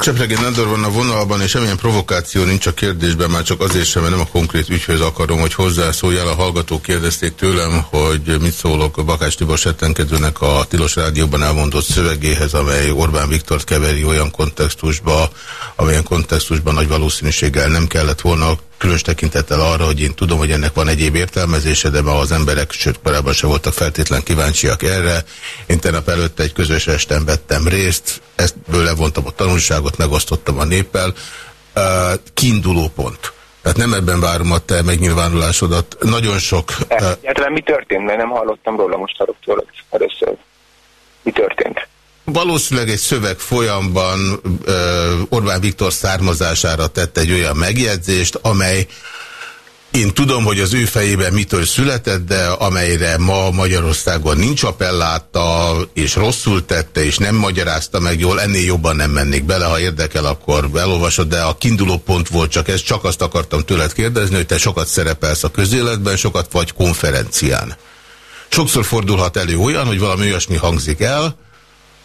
Csepregi Nándor van a vonalban, és semmilyen provokáció nincs a kérdésben, már csak azért sem, mert nem a konkrét ügyhöz akarom, hogy hozzászóljál. A hallgatók kérdezték tőlem, hogy mit szólok Bakás Tibor Settenkedőnek a Tilos Rádióban elmondott szövegéhez, amely Orbán Viktort keveri olyan kontextusba, amilyen kontextusban nagy valószínűséggel nem kellett volna különös tekintettel arra, hogy én tudom, hogy ennek van egyéb értelmezése, de ma az emberek, sőt korábban se voltak feltétlen kíváncsiak erre. Én tegnap előtt egy közös esten vettem részt, ezt levontam a tanulságot, megosztottam a néppel. Uh, kiinduló pont. Tehát nem ebben várom a te megnyilvánulásodat. Nagyon sok... Uh, Egyáltalán mi történt? Mert nem hallottam róla most hallottam először. Mi történt? Valószínűleg egy szöveg folyamban Orbán Viktor származására tett egy olyan megjegyzést, amely én tudom, hogy az ő fejében mitől született, de amelyre ma Magyarországon nincs appelláta, és rosszul tette, és nem magyarázta meg jól, ennél jobban nem mennék bele, ha érdekel, akkor elolvasod, de a kiinduló pont volt csak ez, csak azt akartam tőled kérdezni, hogy te sokat szerepelsz a közéletben, sokat vagy konferencián. Sokszor fordulhat elő olyan, hogy valami olyasmi hangzik el,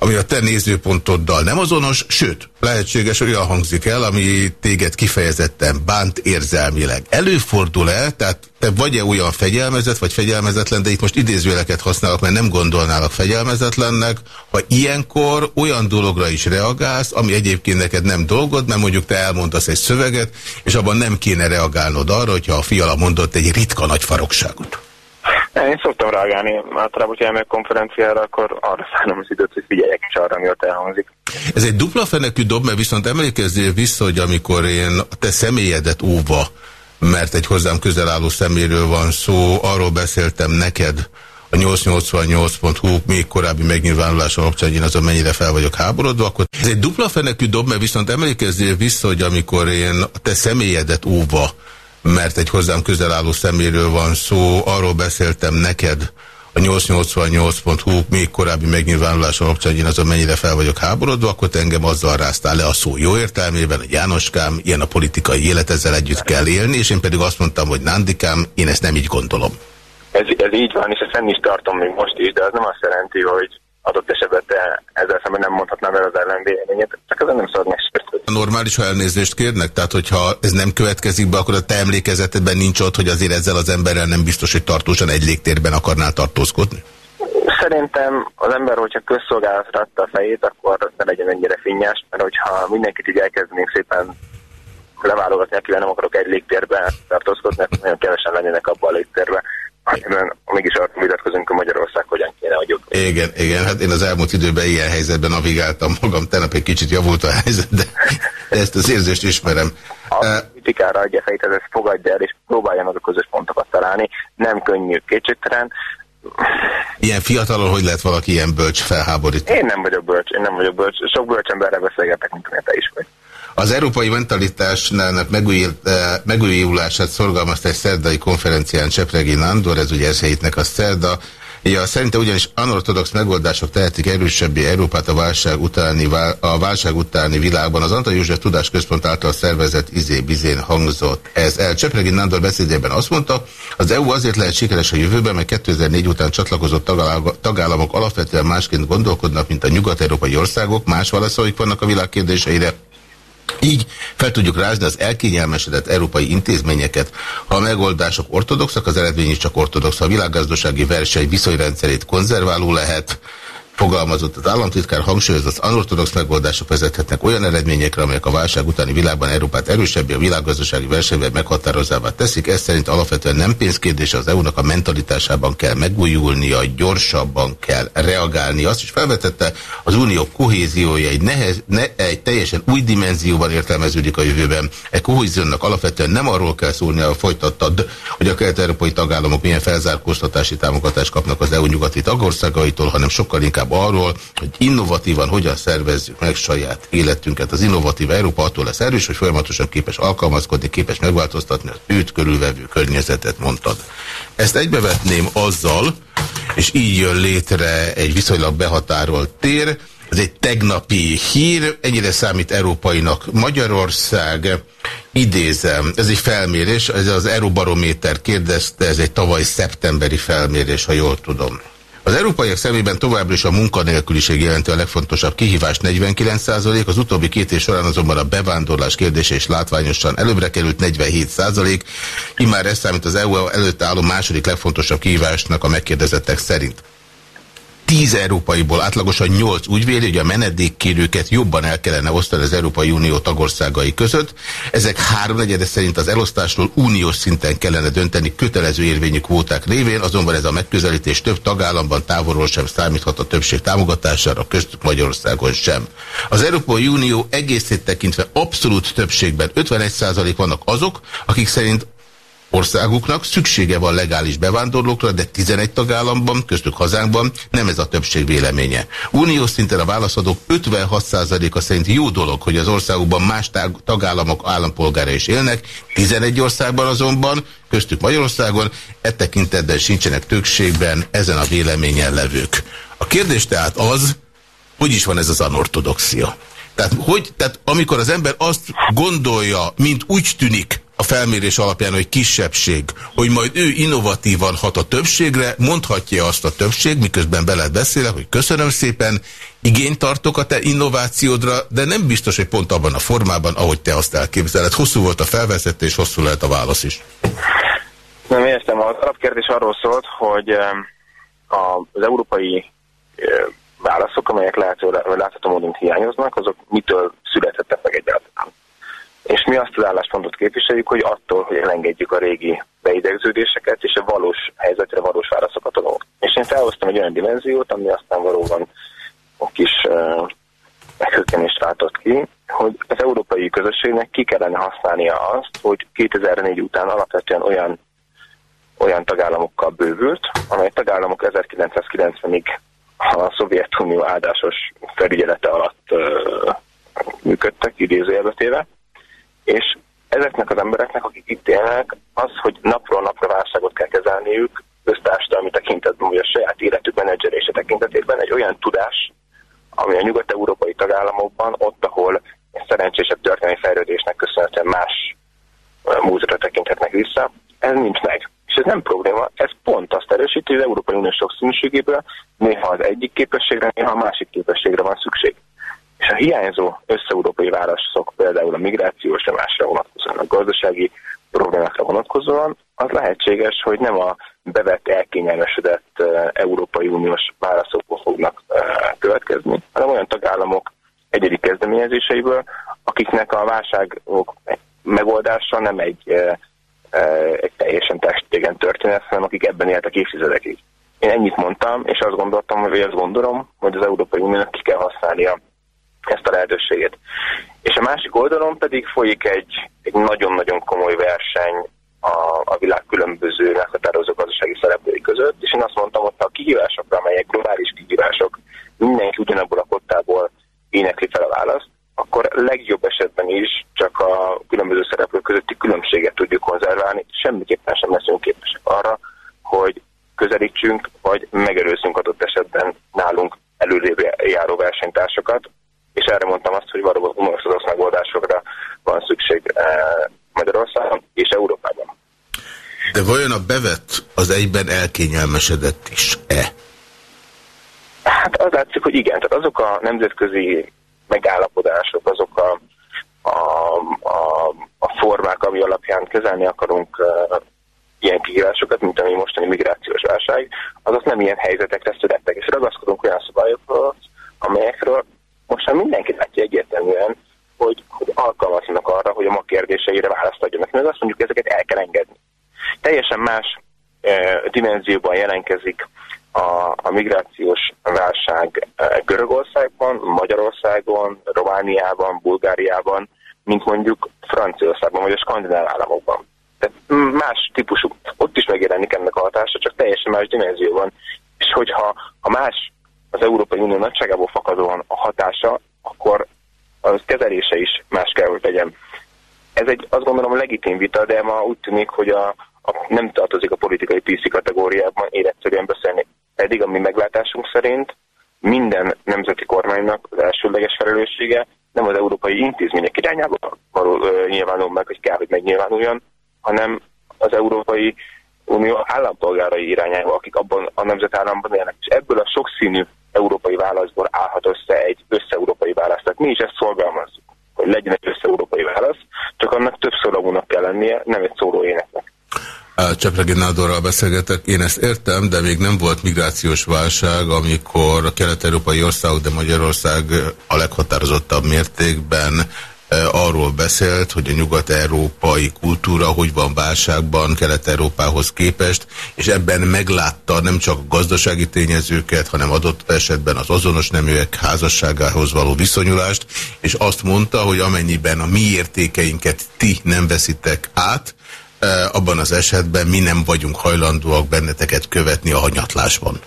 ami a te nézőpontoddal nem azonos, sőt, lehetséges, olyan hangzik el, ami téged kifejezetten bánt érzelmileg. Előfordul-e, tehát te vagy-e olyan fegyelmezett, vagy fegyelmezetlen, de itt most idézőjeleket használok, mert nem gondolnálak fegyelmezetlennek, ha ilyenkor olyan dologra is reagálsz, ami egyébként neked nem dolgod, mert mondjuk te elmondasz egy szöveget, és abban nem kéne reagálnod arra, hogyha a fiala mondott egy ritka nagy farokságot. Én szoktam reagálni, általában, hogyha elmegyek konferenciára, akkor arra szállom az időt, hogy figyeljek is arra, ami ott elhangzik. Ez egy dupla fenekű dob, mert viszont emlékezzél vissza, hogy amikor én te személyedet óva, mert egy hozzám közel álló szeméről van szó, arról beszéltem neked, a 888.hu még korábbi megnyilvánulása alapján, én azon mennyire fel vagyok háborodva, akkor ez egy dupla fenekű dob, mert viszont emlékezzél vissza, hogy amikor én te személyedet óva, mert egy hozzám közel álló szeméről van szó, arról beszéltem neked a 888.hu még korábbi megnyilvánulás alapján, én azon mennyire fel vagyok háborodva, akkor te engem azzal ráztál le a szó jó értelmében, hogy Jánoskám, ilyen a politikai élet, ezzel együtt kell élni, és én pedig azt mondtam, hogy Nándikám, én ezt nem így gondolom. Ez, ez így van, és ezt nem is tartom még most is, de az nem azt jelenti, hogy adott esetben te ezzel szemben nem mondhatnám el az ellenvéleményét, csak ezen nem szabad megsértődni. Normális, ha elnézést kérnek? Tehát, hogyha ez nem következik be, akkor a te emlékezetedben nincs ott, hogy azért ezzel az emberrel nem biztos, hogy tartósan egy légtérben akarnál tartózkodni? Szerintem az ember, hogyha közszolgálatra adta a fejét, akkor ne legyen ennyire finnyás, mert hogyha mindenkit így elkezdenénk szépen leválogatni, akivel nem akarok egy légtérben tartózkodni, akkor nagyon kevesen lennének abban a légtérben amiben mégis arra vitatkozunk, hogy Magyarország hogyan kéne, hogy Igen, igen, hát én az elmúlt időben ilyen helyzetben navigáltam magam, tegnap egy kicsit javult a helyzet, de ezt az érzést ismerem. A kritikára adja fejt, ez ezt fogadja el, és próbáljanak a közös pontokat találni. Nem könnyű, kétségtelen. Ilyen fiatalon, hogy lehet valaki ilyen bölcs felháborítani? Én nem vagyok bölcs, én nem vagyok bölcs. Sok bölcs emberrel beszélgetek, mint te is vagy. Az európai mentalitásnak eh, megújulását szorgalmazta egy szerdai konferencián Csepregi Nándor, ez ugye Eszélyitnek a szerda. Ja, szerinte ugyanis anortodox megoldások tehetik erősebbé Európát a válság utáni, a válság utáni világban. Az Antal József Tudásközpont által szervezett izé-bizén hangzott ez el. Csepregi Nándor beszédében azt mondta, az EU azért lehet sikeres a jövőben, mert 2004 után csatlakozott tagállamok alapvetően másként gondolkodnak, mint a nyugat-európai országok, más válaszaik vannak a világ kérdéseire így fel tudjuk rázni az elkényelmesedett európai intézményeket. Ha a megoldások ortodoxak, az eredmény is csak ortodox. Ha a világgazdasági verseny viszonyrendszerét konzerváló lehet, fogalmazott az államtitkár, hangsúlyozza, az anortodox megoldások vezethetnek olyan eredményekre, amelyek a válság utáni világban Európát erősebbé a világgazdasági versenyben meghatározává teszik. Ez szerint alapvetően nem pénzkérdés, az EU-nak a mentalitásában kell megújulnia, gyorsabban kell reagálni. Azt is felvetette, az unió kohéziója egy, nehez, ne, egy teljesen új dimenzióban értelmeződik a jövőben. E kohéziónak alapvetően nem arról kell szólni, a folytattad, hogy a kelet-európai tagállamok milyen felzárkóztatási támogatást kapnak az EU nyugati tagországaitól, hanem sokkal inkább inkább arról, hogy innovatívan hogyan szervezzük meg saját életünket. Az innovatív Európa attól lesz erős, hogy folyamatosan képes alkalmazkodni, képes megváltoztatni az őt körülvevő környezetet, mondtad. Ezt egybevetném azzal, és így jön létre egy viszonylag behatárolt tér, ez egy tegnapi hír, ennyire számít európainak Magyarország, idézem, ez egy felmérés, ez az Euróbarométer kérdezte, ez egy tavaly szeptemberi felmérés, ha jól tudom. Az európaiak szemében továbbra is a munkanélküliség jelenti a legfontosabb kihívást 49%, az utóbbi két év során azonban a bevándorlás kérdése is látványosan előbbre került 47%, immár ez számít az EU előtt álló második legfontosabb kihívásnak a megkérdezettek szerint. 10 európaiból átlagosan 8 úgy véli, hogy a menedékkérőket jobban el kellene osztani az Európai Unió tagországai között. Ezek háromnegyede szerint az elosztásról uniós szinten kellene dönteni kötelező érvényű kvóták révén, azonban ez a megközelítés több tagállamban távolról sem számíthat a többség támogatására, köztük Magyarországon sem. Az Európai Unió egészét tekintve abszolút többségben 51% vannak azok, akik szerint országuknak szüksége van legális bevándorlókra, de 11 tagállamban, köztük hazánkban nem ez a többség véleménye. Uniós szinten a válaszadók 56%-a szerint jó dolog, hogy az országukban más tagállamok állampolgára is élnek, 11 országban azonban, köztük Magyarországon, e tekintetben sincsenek többségben ezen a véleményen levők. A kérdés tehát az, hogy is van ez az anortodoxia? Tehát, hogy, tehát amikor az ember azt gondolja, mint úgy tűnik, a felmérés alapján, hogy kisebbség, hogy majd ő innovatívan hat a többségre, mondhatja azt a többség, miközben beled beszélek, hogy köszönöm szépen, igényt tartok a te innovációdra, de nem biztos, hogy pont abban a formában, ahogy te azt elképzeled. Hosszú volt a felvezetés, hosszú lehet a válasz is. Nem értem, az alapkérdés arról szólt, hogy az európai válaszok, amelyek látható módon hiányoznak, azok mitől születhettek meg egyáltalán. És mi azt az álláspontot képviseljük, hogy attól, hogy elengedjük a régi beidegződéseket, és a valós helyzetre valós válaszokat adunk. És én felhoztam egy olyan dimenziót, ami aztán valóban a kis uh, meghökkenést váltott ki, hogy az európai közösségnek ki kellene használnia azt, hogy 2004 után alapvetően olyan, olyan tagállamokkal bővült, amely tagállamok 1990-ig a Szovjetunió áldásos felügyelete alatt uh, működtek, idézőjelbetéve, és ezeknek az embereknek, akik itt élnek, az, hogy napról napra válságot kell kezelniük, köztársadalmi tekintetben, vagy a saját életük menedzserése tekintetében egy olyan tudás, ami a nyugat-európai tagállamokban, ott, ahol szerencsésebb történelmi fejlődésnek köszönhetően más múzeumra tekinthetnek vissza, ez nincs meg. És ez nem probléma, ez pont azt erősíti, hogy az Európai Unió sokszínűségéből néha az egyik képességre, néha a másik képességre van szükség. És a hiányzó összeurópai válaszok, például a migrációs másra vonatkozóan, a gazdasági problémákra vonatkozóan, az lehetséges, hogy nem a bevett, elkényelmesedett Európai Uniós válaszokból fognak következni, hanem olyan tagállamok egyedi kezdeményezéseiből, akiknek a válságok megoldása nem egy, egy teljesen testégen történet, hanem akik ebben éltek évtizedekig. Én ennyit mondtam, és azt gondoltam, hogy azt gondolom, hogy az Európai Uniónak ki kell használnia ezt a lehetőséget. És a másik oldalon pedig folyik egy, egy nagyon-nagyon komoly verseny a, a világ különböző meghatározó gazdasági szereplői között, és én azt mondtam, hogy a kihívásokra, amelyek globális kihívások, mindenki ugyanabból a kottából énekli fel a választ, akkor legjobb esetben is csak a különböző szereplők közötti különbséget tudjuk konzerválni, semmiképpen sem leszünk képesek arra, hogy közelítsünk, vagy megerőzzünk adott esetben nálunk előrébb járó versenytársakat, és erre mondtam azt, hogy valóban unortodox megoldásokra van szükség eh, Magyarországon és Európában. De vajon a bevet az egyben elkényelmesedett is-e? Hát az látszik, hogy igen. Tehát azok a nemzetközi megállapodások, azok a, a, a, a formák, ami alapján kezelni akarunk uh, ilyen kihívásokat, mint ami mostani migrációs válság, azok nem ilyen helyzetekre születtek. És ragaszkodunk olyan szabályokról, amelyekről most már mindenki látja egyértelműen, hogy, hogy alkalmatlanak arra, hogy a ma kérdéseire választ adjanak. Mert azt mondjuk, ezeket el kell engedni. Teljesen más e, dimenzióban jelentkezik a, a migrációs válság e, Görögországban, Magyarországon, Romániában, Bulgáriában, mint mondjuk Franciaországban vagy a skandináv államokban. Tehát más típusú, ott is megjelenik ennek a hatása, csak teljesen más dimenzióban. És hogyha ha más az Európai Unió nagyságából fakadóan a hatása, akkor az kezelése is más kell, hogy legyen. Ez egy azt gondolom legitim vita, de ma úgy tűnik, hogy a, a, nem tartozik a politikai PC kategóriában, én egyszerűen beszélni. Eddig a mi meglátásunk szerint minden nemzeti kormánynak az elsődleges felelőssége nem az európai intézmények irányába való nyilvánul meg, hogy kell, hogy megnyilvánuljon, hanem az Európai Unió állampolgárai irányába, akik abban a nemzetállamban élnek. És ebből a sokszínű európai válaszból állhat össze egy összeurópai válasz. Tehát mi is ezt szorgalmazzuk, hogy legyen egy összeurópai válasz, csak annak több szólónak kell lennie, nem egy szóló éneknek. Csepregi Nádorral beszélgetek. Én ezt értem, de még nem volt migrációs válság, amikor a kelet-európai országok, de Magyarország a leghatározottabb mértékben arról beszélt, hogy a nyugat-európai kultúra hogy van válságban Kelet-Európához képest, és ebben meglátta nem csak gazdasági tényezőket, hanem adott esetben az azonos neműek házasságához való viszonyulást, és azt mondta, hogy amennyiben a mi értékeinket ti nem veszitek át, abban az esetben mi nem vagyunk hajlandóak benneteket követni a hanyatlásban.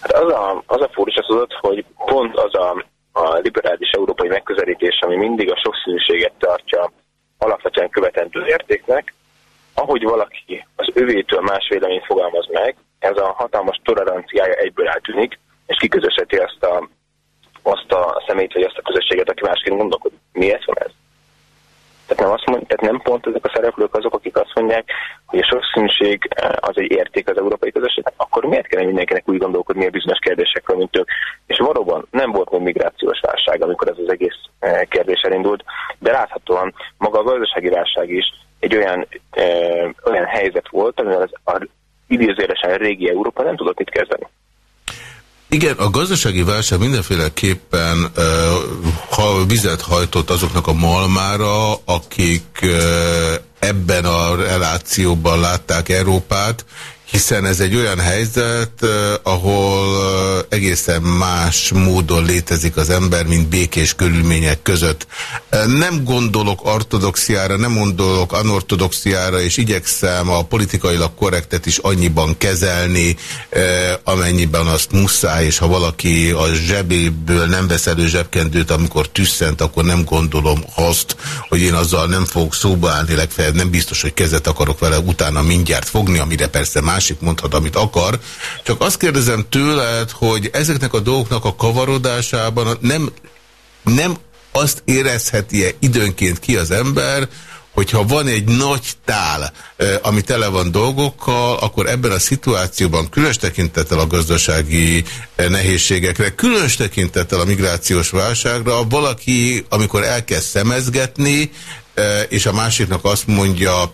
Hát az a, az a furcsa tudod, hogy pont az a a liberális európai megközelítés, ami mindig a sokszínűséget tartja alapvetően követendő értéknek, ahogy valaki az övétől más véleményt fogalmaz meg, ez a hatalmas toleranciája egyből eltűnik, és kiközösíti azt a, azt a szemét, vagy azt a közösséget, aki másként gondolkodik. Miért van ez? Tehát nem, azt mond, tehát nem pont ezek a szereplők azok, akik azt mondják, hogy a sokszínűség eh, az egy érték az európai közösségnek, akkor miért kellene mindenkinek úgy gondolkodni a bizonyos kérdésekről, mint ők? És valóban nem volt még migrációs válság, amikor ez az egész eh, kérdés elindult, de láthatóan maga a gazdasági válság is egy olyan, e, olyan helyzet volt, amivel az a idézőjelesen régi Európa nem tudott mit kezdeni. Igen, a gazdasági válság mindenféleképpen uh, ha vizet hajtott azoknak a malmára, akik uh, ebben a relációban látták Európát, hiszen ez egy olyan helyzet, ahol egészen más módon létezik az ember, mint békés körülmények között. Nem gondolok ortodoxiára, nem gondolok anortodoxiára, és igyekszem a politikailag korrektet is annyiban kezelni, amennyiben azt muszáj, és ha valaki a zsebéből nem vesz elő zsebkendőt, amikor tüsszent, akkor nem gondolom azt, hogy én azzal nem fogok szóba állni, legfeljebb nem biztos, hogy kezet akarok vele utána mindjárt fogni, amire persze más másik mondhat, amit akar. Csak azt kérdezem tőled, hogy ezeknek a dolgoknak a kavarodásában nem, nem azt érezheti-e időnként ki az ember, hogyha van egy nagy tál, ami tele van dolgokkal, akkor ebben a szituációban különös tekintettel a gazdasági nehézségekre, különös tekintettel a migrációs válságra, valaki, amikor elkezd szemezgetni, és a másiknak azt mondja,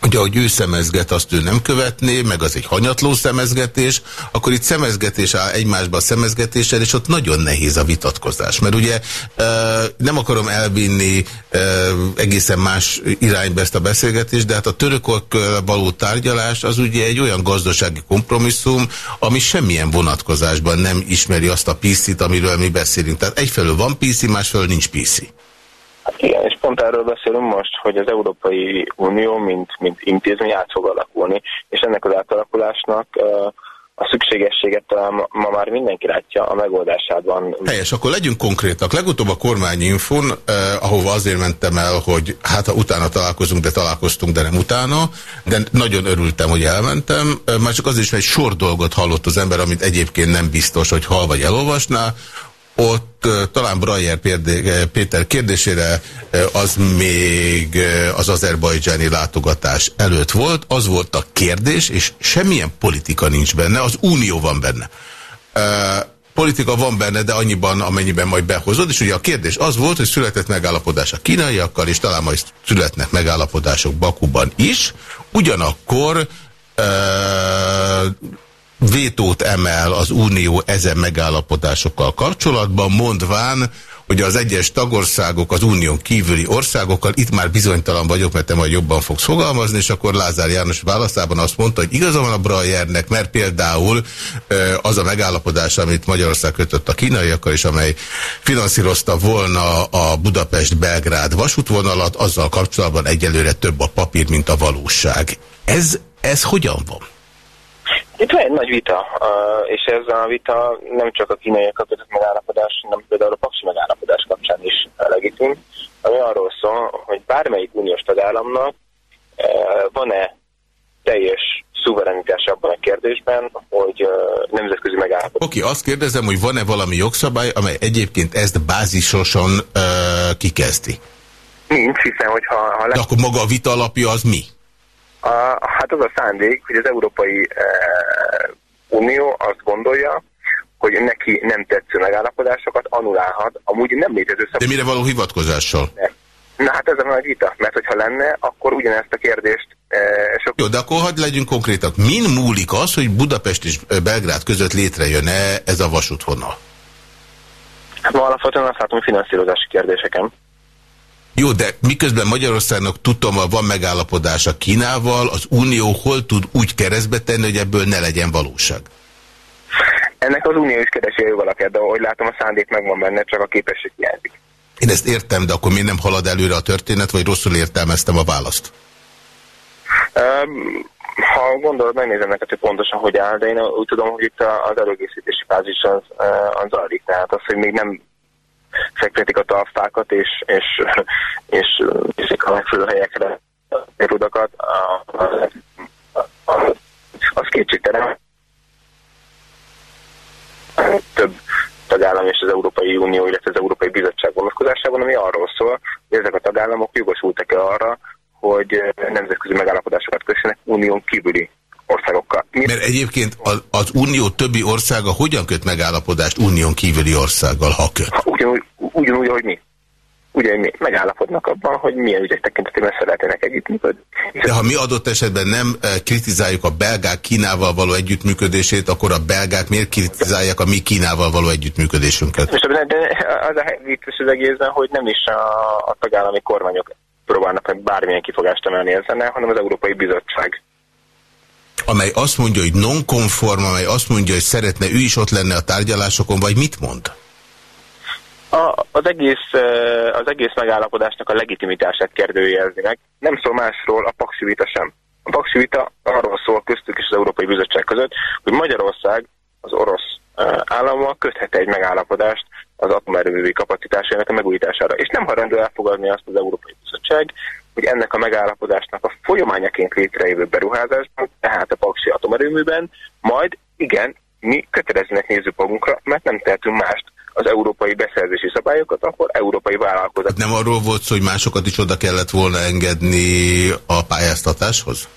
hogy ahogy ő szemezget, azt ő nem követné, meg az egy hanyatló szemezgetés, akkor itt szemezgetés áll egymásba a szemezgetéssel, és ott nagyon nehéz a vitatkozás. Mert ugye nem akarom elvinni egészen más irányba ezt a beszélgetést, de hát a törökök való tárgyalás az ugye egy olyan gazdasági kompromisszum, ami semmilyen vonatkozásban nem ismeri azt a PC-t, amiről mi beszélünk. Tehát egyfelől van PC, másfelől nincs PC. Pont erről beszélünk most, hogy az Európai Unió, mint, mint intézmény át fog alakulni, és ennek az átalakulásnak a szükségességet ma, ma már mindenki látja a megoldásában. Helyes, akkor legyünk konkrétak. Legutóbb a kormányinfon, eh, ahova azért mentem el, hogy hát ha utána találkozunk, de találkoztunk, de nem utána, de nagyon örültem, hogy elmentem. Már csak az is, mert egy sor dolgot hallott az ember, amit egyébként nem biztos, hogy hal vagy elolvasná, ott talán Brajer Péter kérdésére az még az azerbajdzsáni látogatás előtt volt, az volt a kérdés, és semmilyen politika nincs benne, az unió van benne. Politika van benne, de annyiban, amennyiben majd behozod, és ugye a kérdés az volt, hogy született megállapodás a kínaiakkal, és talán majd születnek megállapodások Bakuban is, ugyanakkor vétót emel az Unió ezen megállapodásokkal kapcsolatban, mondván, hogy az egyes tagországok, az unión kívüli országokkal, itt már bizonytalan vagyok, mert te majd jobban fogsz fogalmazni, és akkor Lázár János válaszában azt mondta, hogy igaza van a Brajernek, mert például az a megállapodás, amit Magyarország kötött a kínaiakkal, és amely finanszírozta volna a Budapest-Belgrád vasútvonalat, azzal kapcsolatban egyelőre több a papír, mint a valóság. Ez, ez hogyan van? Itt van egy nagy vita, és ez a vita nem csak a kínai kötött megállapodás, hanem például a paksi megállapodás kapcsán is legitim, ami arról szól, hogy bármelyik uniós tagállamnak van-e teljes szuverenitás abban a kérdésben, hogy uh, nemzetközi megállapodás. Oké, okay, azt kérdezem, hogy van-e valami jogszabály, amely egyébként ezt bázisosan uh, kikezdi? Nincs, hiszen hogyha... Ha le... De akkor maga a vita alapja az mi? A, hát az a szándék, hogy az Európai uh, Unió azt gondolja, hogy neki nem tetsző megállapodásokat anulálhat, amúgy nem létező De mire való hivatkozással? Ne. Na hát ez a nagy vita, mert hogyha lenne, akkor ugyanezt a kérdést e, sok... Jó, de akkor hagyd legyünk konkrétak. Min múlik az, hogy Budapest és Belgrád között létrejön-e ez a vasútvonal? Hát ma alapvetően azt látom finanszírozási kérdéseken. Jó, de miközben Magyarországnak tudom, van megállapodása Kínával, az Unió hol tud úgy keresztbe tenni, hogy ebből ne legyen valóság? Ennek az Unió is keresi a jogalakját, de ahogy látom a szándék megvan benne, csak a képesség hiányzik. Én ezt értem, de akkor miért nem halad előre a történet, vagy rosszul értelmeztem a választ? Um, ha gondolod, megnézem neked, hogy pontosan hogy áll, de én úgy tudom, hogy itt az előkészítési fázis az, az zajlik. Tehát az, hogy még nem fektetik a talpákat, és, és, és viszik a megfelelő helyekre a rudakat, az kétségtelen. Több tagállam és az Európai Unió, illetve az Európai Bizottság vonatkozásában, ami arról szól, hogy ezek a tagállamok jogosultak-e arra, hogy nemzetközi megállapodásokat kössenek unión kívüli országokkal. Mi... Mert egyébként az, az unió többi országa hogyan köt megállapodást unión kívüli országgal, ha köt? Ha, ugyanúgy, ugyanúgy, ahogy mi ugye mi megállapodnak abban, hogy milyen ügyek tekintetében szeretnének együttműködni. De ha mi adott esetben nem eh, kritizáljuk a belgák Kínával való együttműködését, akkor a belgák miért kritizálják a mi Kínával való együttműködésünket? De az a helyzet az egészben, hogy nem is a, a tagállami kormányok próbálnak meg bármilyen kifogást emelni ezen, hanem az Európai Bizottság amely azt mondja, hogy non-konform, amely azt mondja, hogy szeretne ő is ott lenne a tárgyalásokon, vagy mit mond? A, az, egész, az egész megállapodásnak a legitimitását kérdőjelzi meg. Nem szól másról a Paksivita sem. A Paksivita arról szól köztük és az Európai Bizottság között, hogy Magyarország az orosz állammal köthet egy megállapodást az atomerőművi kapacitásának a megújítására. És nem hajlandó elfogadni azt az Európai Bizottság, hogy ennek a megállapodásnak a folyamányaként létrejövő beruházásban, tehát a Paksi atomerőműben, majd igen, mi kötelezőnek nézzük magunkra, mert nem tehetünk mást, az európai beszerzési szabályokat, akkor európai vállalkozás. Nem arról volt szó, hogy másokat is oda kellett volna engedni a pályáztatáshoz?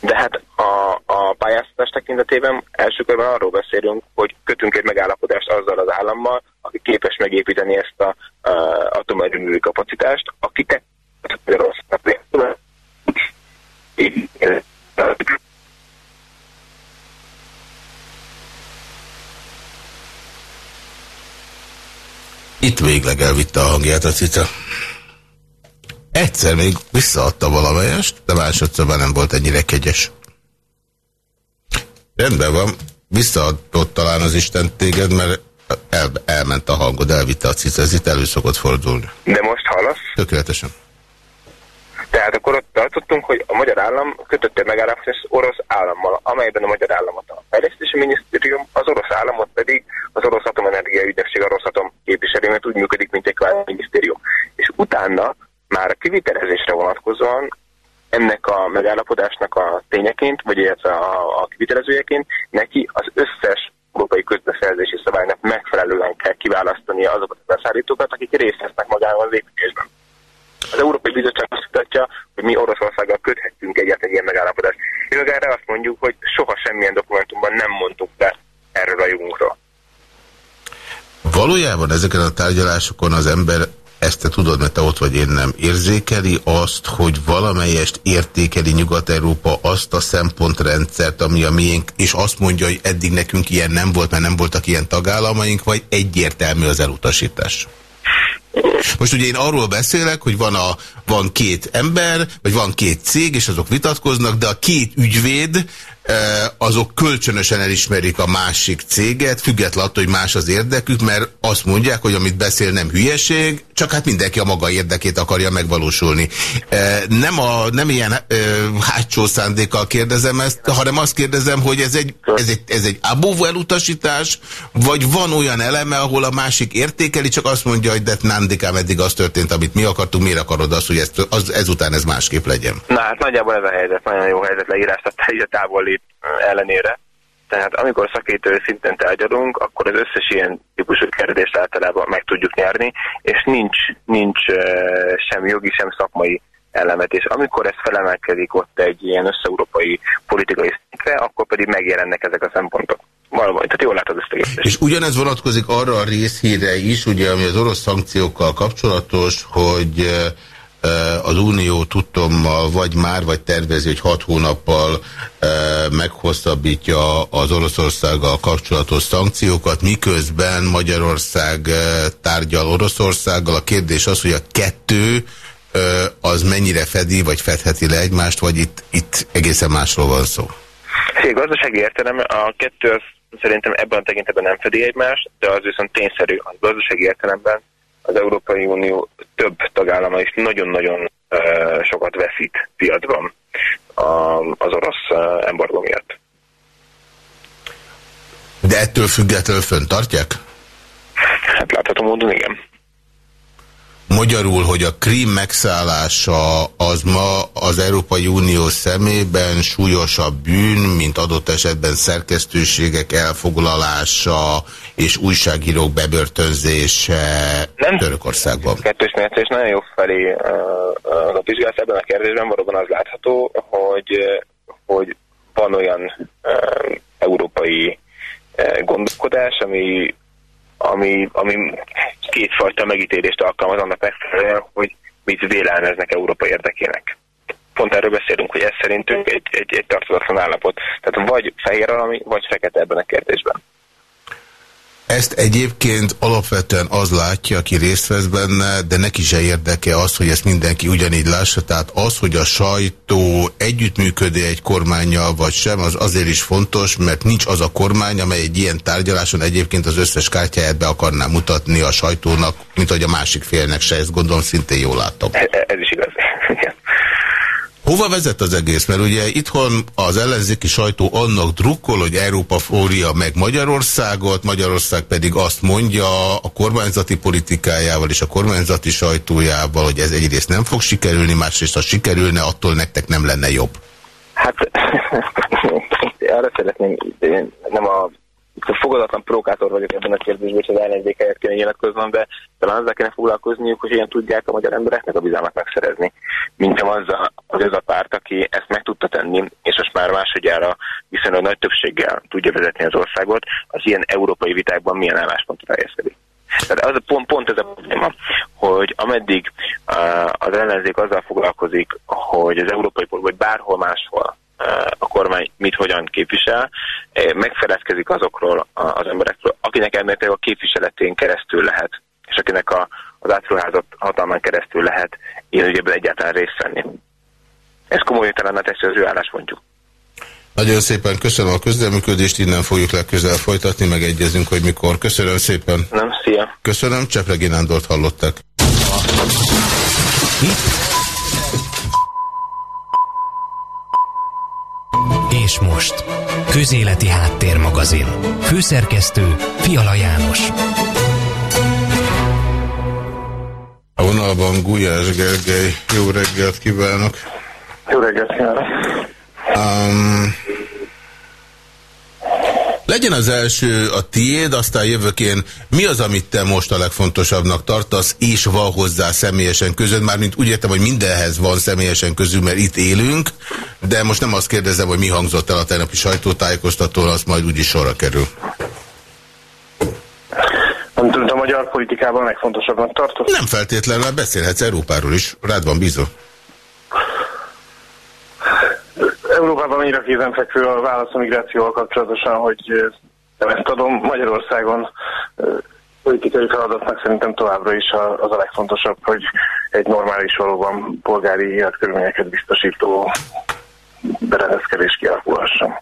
De hát a, a pályáztatás tekintetében első körben arról beszélünk, hogy kötünk egy megállapodást azzal az állammal, aki képes megépíteni ezt a, a atomerőművi kapacitást, aki te Itt végleg elvitte a hangját a cica. Egyszer még visszaadta valamelyest, de másodszor már nem volt ennyire kegyes. Rendben van, visszaadott talán az Isten téged, mert el, elment a hangod, elvitte a cica, ez itt elő szokott fordulni. De most hallasz? Tökéletesen. Tehát akkor ott tartottunk, hogy a magyar állam kötötte megállapodást az orosz állammal, amelyben a magyar államot a fejlesztési minisztérium, az orosz államot pedig az orosz atomenergia ügynökség, a rossz atom képviselő, mert úgy működik, mint egy minisztérium. És utána már a kivitelezésre vonatkozóan ennek a megállapodásnak a tényeként, vagy illetve a, a kivitelezőjeként neki az összes európai közbeszerzési szabálynak megfelelően kell kiválasztani azokat a beszállítókat, akik részt vesznek magában az építésben. Az Európai Bizottság azt mutatja, hogy mi Oroszországgal köthetünk egyáltalán ilyen megállapodást. Mi meg erre azt mondjuk, hogy soha semmilyen dokumentumban nem mondtuk be erről a jogunkról. Valójában ezeken a tárgyalásokon az ember ezt te tudod, mert te ott vagy, én nem. Érzékeli azt, hogy valamelyest értékeli Nyugat-Európa azt a szempontrendszert, ami a miénk, és azt mondja, hogy eddig nekünk ilyen nem volt, mert nem voltak ilyen tagállamaink, vagy egyértelmű az elutasítás? Most ugye én arról beszélek, hogy van, a, van két ember, vagy van két cég, és azok vitatkoznak, de a két ügyvéd azok kölcsönösen elismerik a másik céget, függetlenül attól, hogy más az érdekük, mert azt mondják, hogy amit beszél nem hülyeség, csak hát mindenki a maga érdekét akarja megvalósulni. Nem, a, nem ilyen hátsó szándékkal kérdezem ezt, hanem azt kérdezem, hogy ez egy, ez egy, ez egy abóvó elutasítás, vagy van olyan eleme, ahol a másik értékeli, csak azt mondja, hogy de Nandika ám eddig az történt, amit mi akartunk, miért akarod azt, hogy ezt, az, ezután ez másképp legyen? Na hát nagyjából ez a helyzet, nagyon jó helyzet leírás, tehát a távol ellenére. Tehát amikor szakítő szinten tárgyalunk, akkor az összes ilyen típusú kérdést általában meg tudjuk nyerni, és nincs, nincs sem jogi, sem szakmai elemet, és amikor ez felemelkedik ott egy ilyen összeurópai politikai szintre, akkor pedig megjelennek ezek a szempontok. Valami, tehát jól látod ezt a És ugyanez vonatkozik arra a részhíre is, ugye, ami az orosz szankciókkal kapcsolatos, hogy az Unió tudtommal vagy már, vagy tervezi, hogy hat hónappal meghosszabbítja az Oroszországgal kapcsolatos szankciókat, miközben Magyarország tárgyal Oroszországgal. A kérdés az, hogy a kettő az mennyire fedi, vagy fedheti le egymást, vagy itt, itt egészen másról van szó? Szép gazdasági értelem, a kettő az szerintem ebben a tekintetben nem fedi egymást, de az viszont tényszerű. A gazdasági értelemben az Európai Unió több tagállama is nagyon-nagyon sokat veszít piacban az orosz embargó miatt. De ettől függetlenül föntartják? Hát látható módon igen. Magyarul, hogy a krím megszállása az ma az Európai Unió szemében súlyosabb bűn, mint adott esetben szerkesztőségek elfoglalása és újságírók bebörtönzése Nem. Törökországban. Kettős mértés nagyon jó felé a vizsgálat ebben a kérdésben valóban az látható, hogy, hogy van olyan európai gondolkodás, ami ami, ami kétfajta megítélést alkalmaz annak megfelelően, hogy mit vélelmeznek Európa érdekének. Pont erről beszélünk, hogy ez szerintünk egy, egy, egy tartozatlan állapot. Tehát vagy fehér valami, vagy fekete ebben a kérdésben. Ezt egyébként alapvetően az látja, aki részt vesz benne, de neki se érdeke az, hogy ezt mindenki ugyanígy lássa. Tehát az, hogy a sajtó együttműködő egy kormányjal vagy sem, az azért is fontos, mert nincs az a kormány, amely egy ilyen tárgyaláson egyébként az összes kártyáját be akarná mutatni a sajtónak, mint hogy a másik félnek se. Ezt gondolom szintén jól látom. E, e, ez is igaz. Hova vezet az egész? Mert ugye itthon az ellenzéki sajtó annak drukkol, hogy Európa fória meg Magyarországot, Magyarország pedig azt mondja a kormányzati politikájával és a kormányzati sajtójával, hogy ez egyrészt nem fog sikerülni, másrészt ha sikerülne, attól nektek nem lenne jobb. Hát arra szeretném, nem a fogadatlan provokátor vagyok ebben a kérdésben, és az ellenzék helyett kéne nyilatkoznom, de talán azzal kéne foglalkozniuk, hogy ilyen tudják a magyar embereknek a bizalmat megszerezni. Mint sem azzal, hogy az a párt, aki ezt meg tudta tenni, és most már másodjára viszonylag nagy többséggel tudja vezetni az országot, az ilyen európai vitákban milyen álláspontot helyezkedik. Tehát az a pont, pont ez a probléma, hogy ameddig uh, az ellenzék azzal foglalkozik, hogy az európai vagy bárhol máshol a kormány mit hogyan képvisel, megfeledkezik azokról az emberekről, akinek ennek a képviseletén keresztül lehet, és akinek a, az átruházott hatalmán keresztül lehet ilyen ügyebben egyáltalán részt venni. Ez komoly talán teszi az ő álláspontjuk. Nagyon szépen köszönöm a közleműködést, innen fogjuk legközelebb folytatni, megegyezünk, hogy mikor. Köszönöm szépen. Nem, szia. Köszönöm, Csepregi Nándort hallottak. És most, Közéleti Háttérmagazin. Főszerkesztő Fiala János. Vonalban Gulyás Gergely. Jó reggelt kívánok! Jó reggelt kívánok! Um, legyen az első a tiéd, aztán jövök én. Mi az, amit te most a legfontosabbnak tartasz, és van hozzá személyesen közön? Mármint úgy értem, hogy mindenhez van személyesen közül, mert itt élünk, de most nem azt kérdezem, hogy mi hangzott el a tegnapi sajtótájékoztatón, az majd úgyis sorra kerül. Tudom, a magyar politikában legfontosabbnak tartott? Nem feltétlenül, beszélhetsz Európáról is. Rád van bízó. Európában annyira kézenfekvő a válasz a migrációval kapcsolatosan, hogy nem ezt adom. Magyarországon politikai feladatnak szerintem továbbra is az a legfontosabb, hogy egy normális, valóban polgári életkörülményeket biztosító berendezkedés kialakulhasson.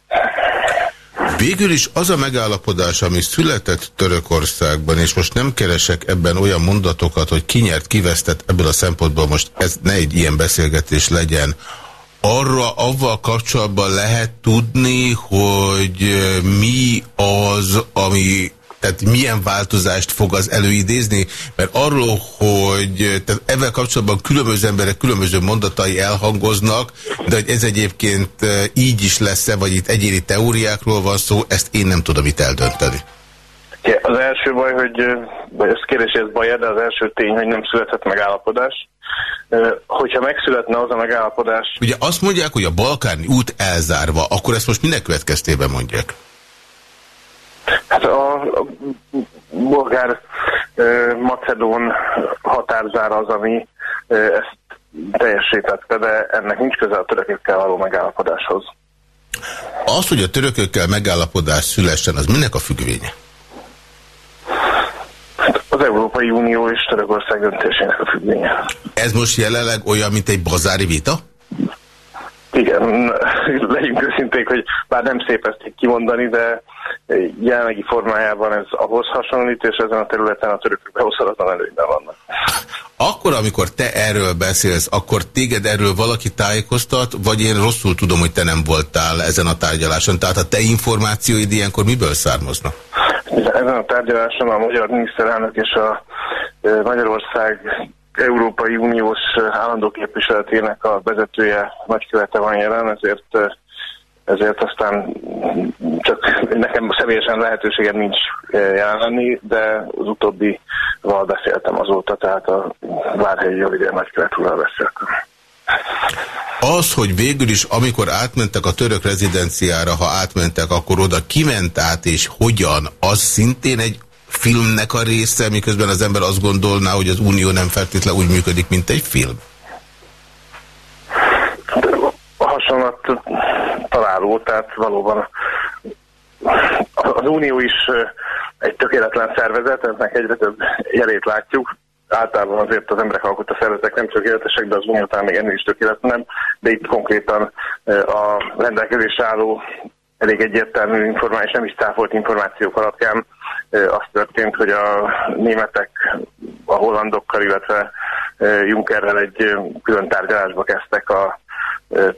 Végül is az a megállapodás, ami született Törökországban, és most nem keresek ebben olyan mondatokat, hogy kinyert, kivesztett ebből a szempontból most ez ne egy ilyen beszélgetés legyen, arra avval kapcsolatban lehet tudni, hogy mi az, ami tehát milyen változást fog az előidézni? Mert arról, hogy tehát ezzel kapcsolatban különböző emberek különböző mondatai elhangoznak, de hogy ez egyébként így is lesz-e, vagy itt egyéni teóriákról van szó, ezt én nem tudom itt eldönteni. Az első baj, hogy, vagy ez kérdés, ez baj, de az első tény, hogy nem született megállapodás. Hogyha megszületne az a megállapodás... Ugye azt mondják, hogy a balkáni út elzárva, akkor ezt most minek következtében mondják? Hát a, a bolgár macedón határzár az, ami ezt teljesítette, de ennek nincs köze a törökökkel való megállapodáshoz. Az, hogy a törökökkel megállapodás szülessen, az minek a függvénye? Az Európai Unió és Törökország döntésének a függvénye. Ez most jelenleg olyan, mint egy bazári vita? Igen, legyünk őszinték, hogy bár nem szép ezt kimondani, de jelenlegi formájában ez ahhoz hasonlít, és ezen a területen a törökök behozhatatlan előnyben vannak. Akkor, amikor te erről beszélsz, akkor téged erről valaki tájékoztat, vagy én rosszul tudom, hogy te nem voltál ezen a tárgyaláson? Tehát a te információid ilyenkor miből származnak? Ezen a tárgyaláson a magyar miniszterelnök és a Magyarország Európai Uniós állandó képviseletének a vezetője nagykövete van jelen, ezért ezért aztán csak nekem személyesen lehetőségem nincs jelen lenni, de az utóbbi val beszéltem azóta, tehát a Várhelyi Jövő nagykövet úrral beszéltem. Az, hogy végül is, amikor átmentek a török rezidenciára, ha átmentek, akkor oda kiment át, és hogyan, az szintén egy filmnek a része, miközben az ember azt gondolná, hogy az Unió nem feltétlenül úgy működik, mint egy film? A hasonlat találó, tehát valóban az Unió is egy tökéletlen szervezet, ennek egyre több jelét látjuk. Általában azért az emberek alkotta szervezetek nem tökéletesek, de az Unió talán még ennél is tökéletlen, de itt konkrétan a rendelkezésre álló elég egyértelmű információ, nem is táfolt információk alapján az történt, hogy a németek a hollandokkal, illetve Junckerrel egy külön tárgyalásba kezdtek a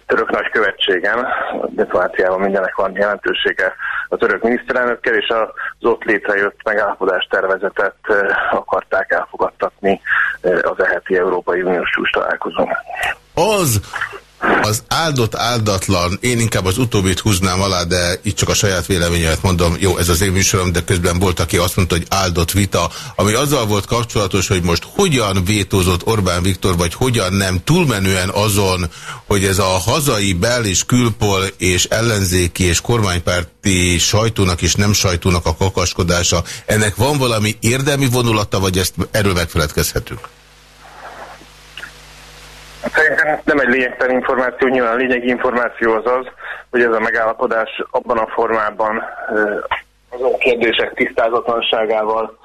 török nagykövetségen, a diplomáciában mindenek van jelentősége a török miniszterelnökkel, és az ott létrejött megállapodás tervezetet akarták elfogadtatni az eheti Európai Uniós csúcs találkozón. Az az áldott áldatlan, én inkább az utóbbit húznám alá, de itt csak a saját véleményemet mondom, jó, ez az én műsorom, de közben volt, aki azt mondta, hogy áldott vita, ami azzal volt kapcsolatos, hogy most hogyan vétózott Orbán Viktor, vagy hogyan nem, túlmenően azon, hogy ez a hazai bel- és külpol és ellenzéki és kormánypárti sajtónak és nem sajtónak a kakaskodása, ennek van valami érdemi vonulata, vagy ezt erről megfeledkezhetünk? Szerintem nem egy lényegtelen információ, nyilván a lényegi információ az az, hogy ez a megállapodás abban a formában azon kérdések tisztázatlanságával,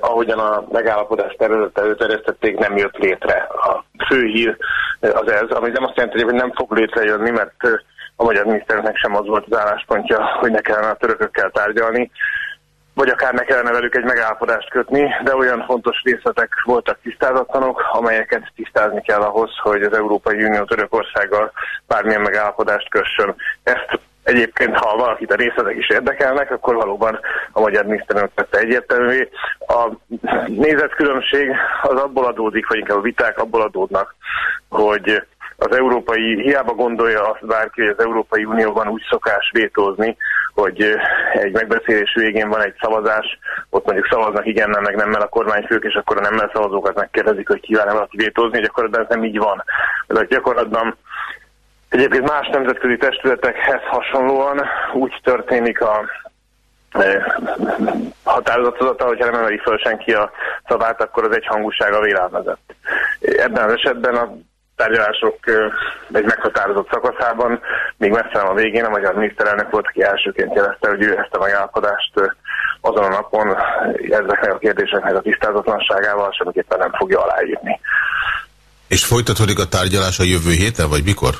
ahogyan a megállapodás tervezet előterjesztették, nem jött létre. A fő hír az ez, ami nem azt jelenti, hogy nem fog létrejönni, mert a magyar miniszternek sem az volt az álláspontja, hogy ne kellene a törökökkel tárgyalni, vagy akár ne kellene velük egy megállapodást kötni, de olyan fontos részletek voltak tisztázatlanok, amelyeket tisztázni kell ahhoz, hogy az Európai Unió Törökországgal bármilyen megállapodást kössön. Ezt Egyébként, ha valakit a részletek is érdekelnek, akkor valóban a magyar miniszterelnök tette egyértelművé. A nézetkülönbség az abból adódik, vagy inkább a viták abból adódnak, hogy az európai, hiába gondolja azt bárki, hogy az Európai Unióban úgy szokás vétózni, hogy egy megbeszélés végén van egy szavazás, ott mondjuk szavaznak igennel, meg nemmel a kormányfők, és akkor a nemmel szavazókat megkérdezik, hogy kíván-e valaki vétózni, gyakorlatban ez nem így van. De gyakorlatban egyébként más nemzetközi testületekhez hasonlóan úgy történik a határozatozata, hogyha nem emeli föl senki a szavát, akkor az egyhangúsága vélelmezett. Ebben az esetben a tárgyalások egy meghatározott szakaszában, még messze a végén a magyar miniszterelnök volt, aki elsőként jelezte, hogy ő ezt a megállapodást azon a napon ezeknek a kérdéseknek a tisztázatlanságával semmiképpen nem fogja aláírni. És folytatódik a tárgyalás a jövő héten, vagy mikor?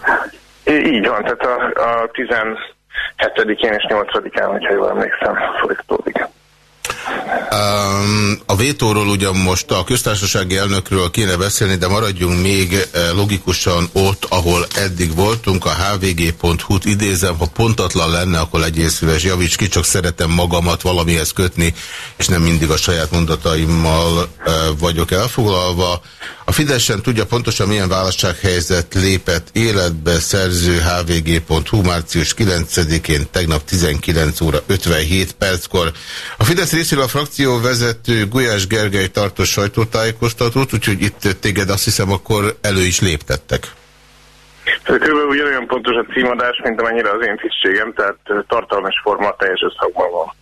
Így van, tehát a, a 17-én és 8-án, hogyha jól emlékszem, folytatódik. A vétóról ugyan most a köztársasági elnökről kéne beszélni, de maradjunk még eh, logikusan ott, ahol eddig voltunk. A hvg.hu-t idézem, ha pontatlan lenne, akkor legyél szíves, javíts ki, csak szeretem magamat valamihez kötni, és nem mindig a saját mondataimmal eh, vagyok elfoglalva. A Fidesz sem tudja pontosan milyen választághelyzet lépett életbe szerző hvg.hu március 9-én tegnap 19 óra 57 perckor. A Fidesz részéről a frakció vezető Gulyás Gergely tartós sajtótájékoztatót, úgyhogy itt téged azt hiszem akkor elő is léptettek. Körülbelül ugyanolyan pontos a címadás, mint amennyire az én tisztségem, tehát tartalmas forma teljes összhangban van.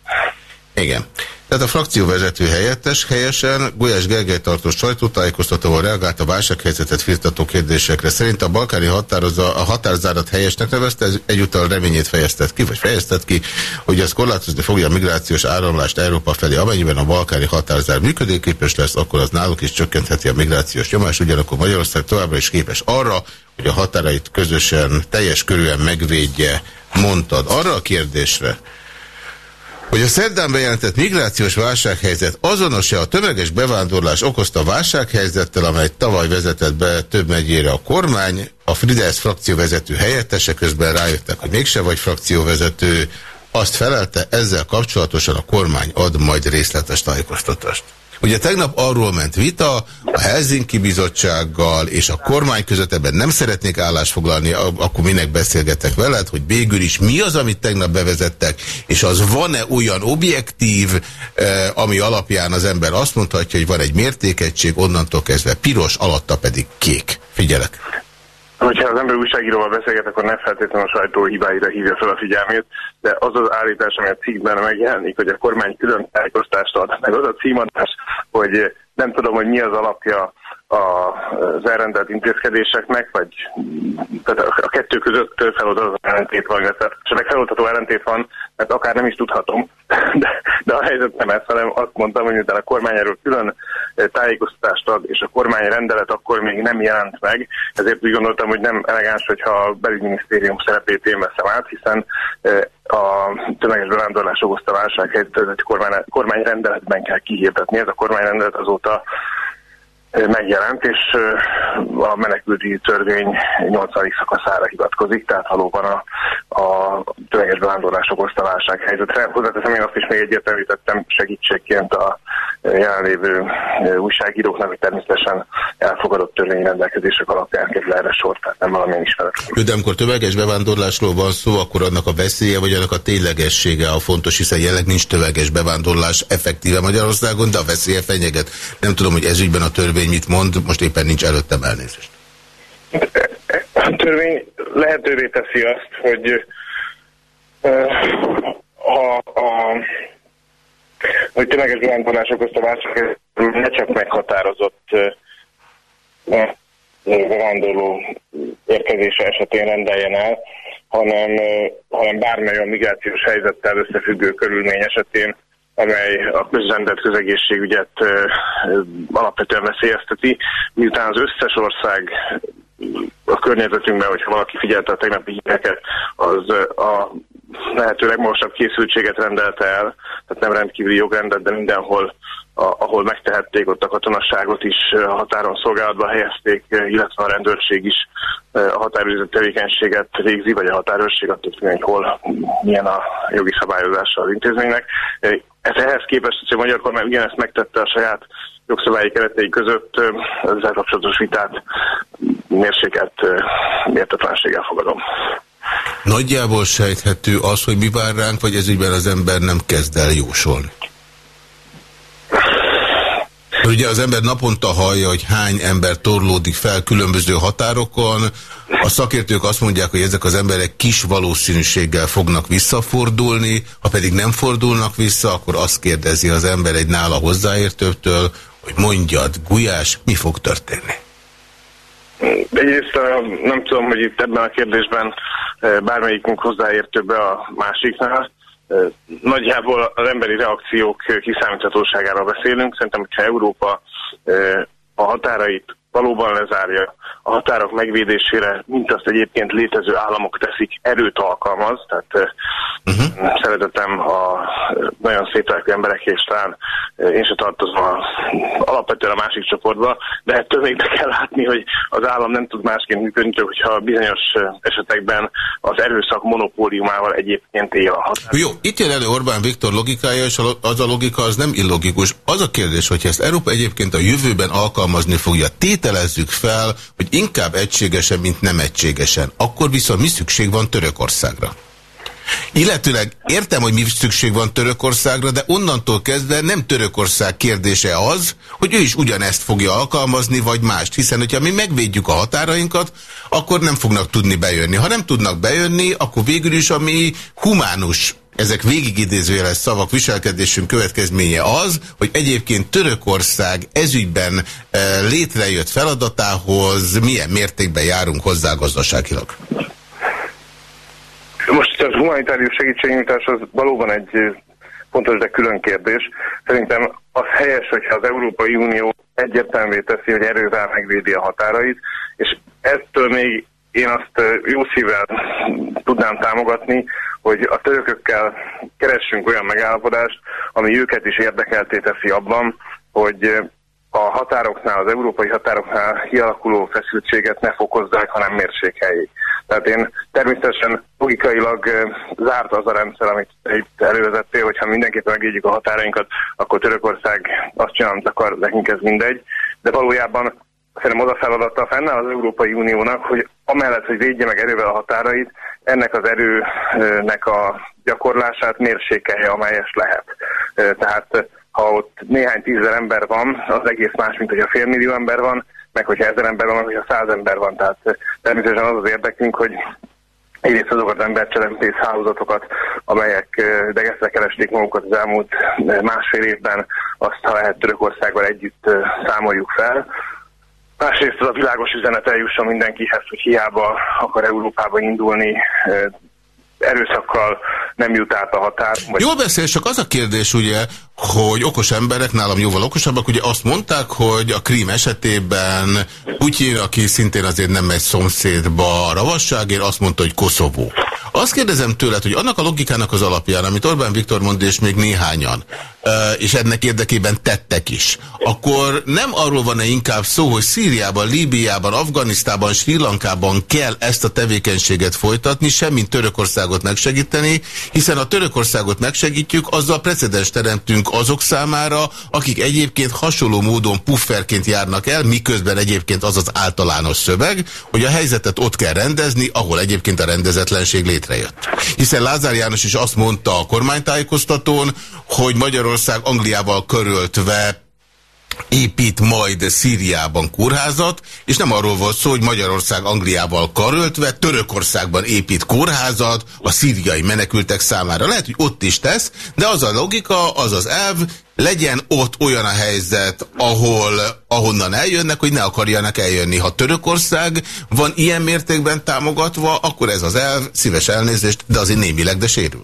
Igen. Tehát a frakcióvezető helyettes helyesen Gulyás Gergely tartós sajtótájékoztatóval reagált a válsághelyzetet firtató kérdésekre. Szerint a balkáni határoza, a határzárat helyesnek nevezte, ez egyúttal reményét fejeztet ki, vagy fejeztet ki, hogy ez korlátozni fogja a migrációs áramlást Európa felé. Amennyiben a balkáni határzár működőképes lesz, akkor az náluk is csökkentheti a migrációs nyomást, ugyanakkor Magyarország továbbra is képes arra, hogy a határait közösen, teljes körűen megvédje, mondtad. Arra a kérdésre, hogy a szerdán bejelentett migrációs válsághelyzet azonos-e a tömeges bevándorlás okozta válsághelyzettel, amely tavaly vezetett be több megyére a kormány, a Fidesz frakcióvezető helyettese közben rájöttek, hogy mégse vagy frakcióvezető, azt felelte, ezzel kapcsolatosan a kormány ad majd részletes tájékoztatást. Ugye tegnap arról ment vita, a Helsinki bizottsággal és a kormány között ebben nem szeretnék állásfoglalni, akkor minek beszélgetek veled, hogy végül is mi az, amit tegnap bevezettek, és az van-e olyan objektív, eh, ami alapján az ember azt mondhatja, hogy van egy mértékegység, onnantól kezdve piros, alatta pedig kék. Figyelek! Hogyha az ember újságíróval beszélget, akkor ne feltétlenül a sajtó hibáira hívja fel a figyelmét, de az az állítás, ami a cikkben megjelenik, hogy a kormány külön tájékoztást ad, meg az a címadás, hogy nem tudom, hogy mi az alapja az elrendelt intézkedéseknek, vagy tehát a kettő között feloldható ellentét van, tehát csak feloldható ellentét van, mert akár nem is tudhatom, de, de a helyzet nem ez, hanem azt mondtam, hogy miután a kormány erről külön tájékoztatást ad, és a kormány rendelet akkor még nem jelent meg, ezért úgy gondoltam, hogy nem elegáns, hogyha a belügyminisztérium szerepét én veszem át, hiszen a tömeges bevándorlás okozta válsághelyzetet kormány, kormányrendeletben kell kihirdetni. Ez a kormányrendelet azóta megjelent, és a menekülti törvény 80. szakaszára hivatkozik, tehát valóban a, a tömeges bevándorlás okozta válsághelyzetre. Hozzáteszem, én azt is még egyértelműítettem segítségként a jelenlévő újságíróknak, hogy természetesen elfogadott törvényi rendelkezések alapján kerül erre sor, tehát nem valamilyen ismeret. De amikor tömeges bevándorlásról van szó, akkor annak a veszélye, vagy annak a ténylegessége a fontos, hiszen jelenleg nincs tömeges bevándorlás effektíve Magyarországon, de a veszélye fenyeget. Nem tudom, hogy ez ügyben a törvény mit mond, most éppen nincs előttem elnézést. A törvény lehetővé teszi azt, hogy a, a hogy tömeges bevándorlás okozta válság ne csak meghatározott bevándorló érkezése esetén rendeljen el, hanem, hanem bármely olyan migrációs helyzettel összefüggő körülmény esetén, amely a közrendet közegészségügyet alapvetően veszélyezteti, miután az összes ország a környezetünkben, hogyha valaki figyelte a tegnapi híreket, az a lehető legmagasabb készültséget rendelte el, tehát nem rendkívüli jogrendet, de mindenhol, ahol megtehették, ott a katonasságot is határon szolgálatba helyezték, illetve a rendőrség is a határőrző tevékenységet végzi, vagy a határőrség, attól függően, hol milyen a jogi szabályozása az intézménynek. Ez ehhez képest, hogy a magyar kormány ugyanezt megtette a saját jogszabályi keretei között, ezzel kapcsolatos vitát mérsékelt mértetlenséggel fogadom. Nagyjából sejthető az, hogy mi vár ránk, vagy ez ügyben az ember nem kezd el jósolni? Ugye az ember naponta hallja, hogy hány ember torlódik fel különböző határokon. A szakértők azt mondják, hogy ezek az emberek kis valószínűséggel fognak visszafordulni, ha pedig nem fordulnak vissza, akkor azt kérdezi az ember egy nála hozzáértőtől, hogy mondjad, Gulyás, mi fog történni? Egyrészt nem tudom, hogy itt ebben a kérdésben bármelyikünk hozzáértő be a másiknál. Nagyjából az emberi reakciók kiszámíthatóságára beszélünk. Szerintem, hogyha Európa a határait valóban lezárja a határok megvédésére, mint azt egyébként létező államok teszik, erőt alkalmaz, tehát uh-huh. szeretetem a nagyon szép emberek, és talán én se tartozom a, alapvetően a másik csoportba, de ettől még be kell látni, hogy az állam nem tud másként működni, csak hogyha bizonyos esetekben az erőszak monopóliumával egyébként él a határ. Jó, itt jön elő Orbán Viktor logikája, és az a logika az nem illogikus. Az a kérdés, hogy ezt Európa egyébként a jövőben alkalmazni fogja, tételezzük fel, hogy inkább egységesen, mint nem egységesen. Akkor viszont mi szükség van Törökországra? Illetőleg értem, hogy mi szükség van Törökországra, de onnantól kezdve nem Törökország kérdése az, hogy ő is ugyanezt fogja alkalmazni, vagy mást. Hiszen, hogyha mi megvédjük a határainkat, akkor nem fognak tudni bejönni. Ha nem tudnak bejönni, akkor végül is a mi humánus ezek végigidézőjeles szavak viselkedésünk következménye az, hogy egyébként Törökország ezügyben e, létrejött feladatához milyen mértékben járunk hozzá gazdaságilag. Most a humanitárius segítségnyújtás az valóban egy fontos, de külön kérdés. Szerintem az helyes, hogyha az Európai Unió egyértelművé teszi, hogy erővel megvédi a határait, és ettől még én azt jó szívvel tudnám támogatni, hogy a törökökkel keressünk olyan megállapodást, ami őket is érdekelté teszi abban, hogy a határoknál, az európai határoknál kialakuló feszültséget ne fokozzák, hanem mérsékeljék. Tehát én természetesen logikailag zárt az a rendszer, amit itt elővezettél, hogyha mindenképp megvédjük a határainkat, akkor Törökország azt csinál, amit akar, nekünk ez mindegy. De valójában szerintem az a feladata fennáll az Európai Uniónak, hogy amellett, hogy védje meg erővel a határait, ennek az erőnek a gyakorlását mérsékelje, amelyes lehet. Tehát ha ott néhány tízezer ember van, az egész más, mint hogy a félmillió ember van, meg hogyha ezer ember van, vagy a száz ember van. Tehát természetesen az az érdekünk, hogy egyrészt azokat az embercselempész hálózatokat, amelyek degeszre keresték magukat az elmúlt másfél évben, azt ha lehet Törökországgal együtt számoljuk fel. Másrészt az a világos üzenet eljusson mindenkihez, hogy hiába akar Európába indulni, erőszakkal nem jut át a határ. Vagy... Jól beszél, csak az a kérdés ugye, hogy okos emberek, nálam jóval okosabbak, ugye azt mondták, hogy a krím esetében Putyin, aki szintén azért nem egy szomszédba a ravasságért, azt mondta, hogy Koszovó. Azt kérdezem tőled, hogy annak a logikának az alapján, amit Orbán Viktor mond, és még néhányan, és ennek érdekében tettek is, akkor nem arról van-e inkább szó, hogy Szíriában, Líbiában, Afganisztában, Sri Lankában kell ezt a tevékenységet folytatni, semmint Törökországot megsegíteni, hiszen a Törökországot megsegítjük, azzal precedens teremtünk azok számára, akik egyébként hasonló módon pufferként járnak el, miközben egyébként az az általános szöveg, hogy a helyzetet ott kell rendezni, ahol egyébként a rendezetlenség létrejött. Hiszen Lázár János is azt mondta a kormánytájékoztatón, hogy Magyarország Angliával köröltve épít majd Szíriában kórházat, és nem arról volt szó, hogy Magyarország Angliával karöltve Törökországban épít kórházat a szíriai menekültek számára. Lehet, hogy ott is tesz, de az a logika, az az elv, legyen ott olyan a helyzet, ahol, ahonnan eljönnek, hogy ne akarjanak eljönni. Ha Törökország van ilyen mértékben támogatva, akkor ez az elv, szíves elnézést, de azért némileg, de sérül.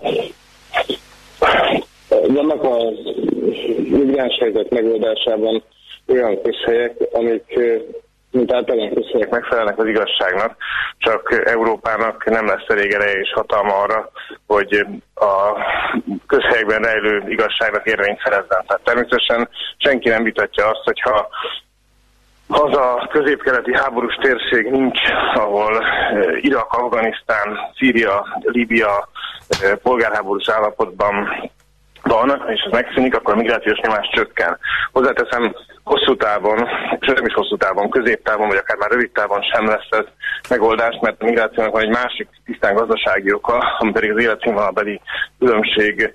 A migráns helyzet megoldásában olyan közhelyek, amik mint általán közhelyek megfelelnek az igazságnak, csak Európának nem lesz elég ereje és hatalma arra, hogy a közhelyekben rejlő igazságnak érvényt szerezzen. Tehát természetesen senki nem vitatja azt, hogyha az a középkeleti háborús térség nincs, ahol Irak, Afganisztán, Szíria, Líbia polgárháborús állapotban van, és ez megszűnik, akkor a migrációs nyomás csökken. Hozzáteszem, hosszú távon, és nem is hosszú távon, középtávon, vagy akár már rövid távon sem lesz ez megoldás, mert a migrációnak van egy másik tisztán gazdasági oka, ami pedig az életszínvonalbeli különbség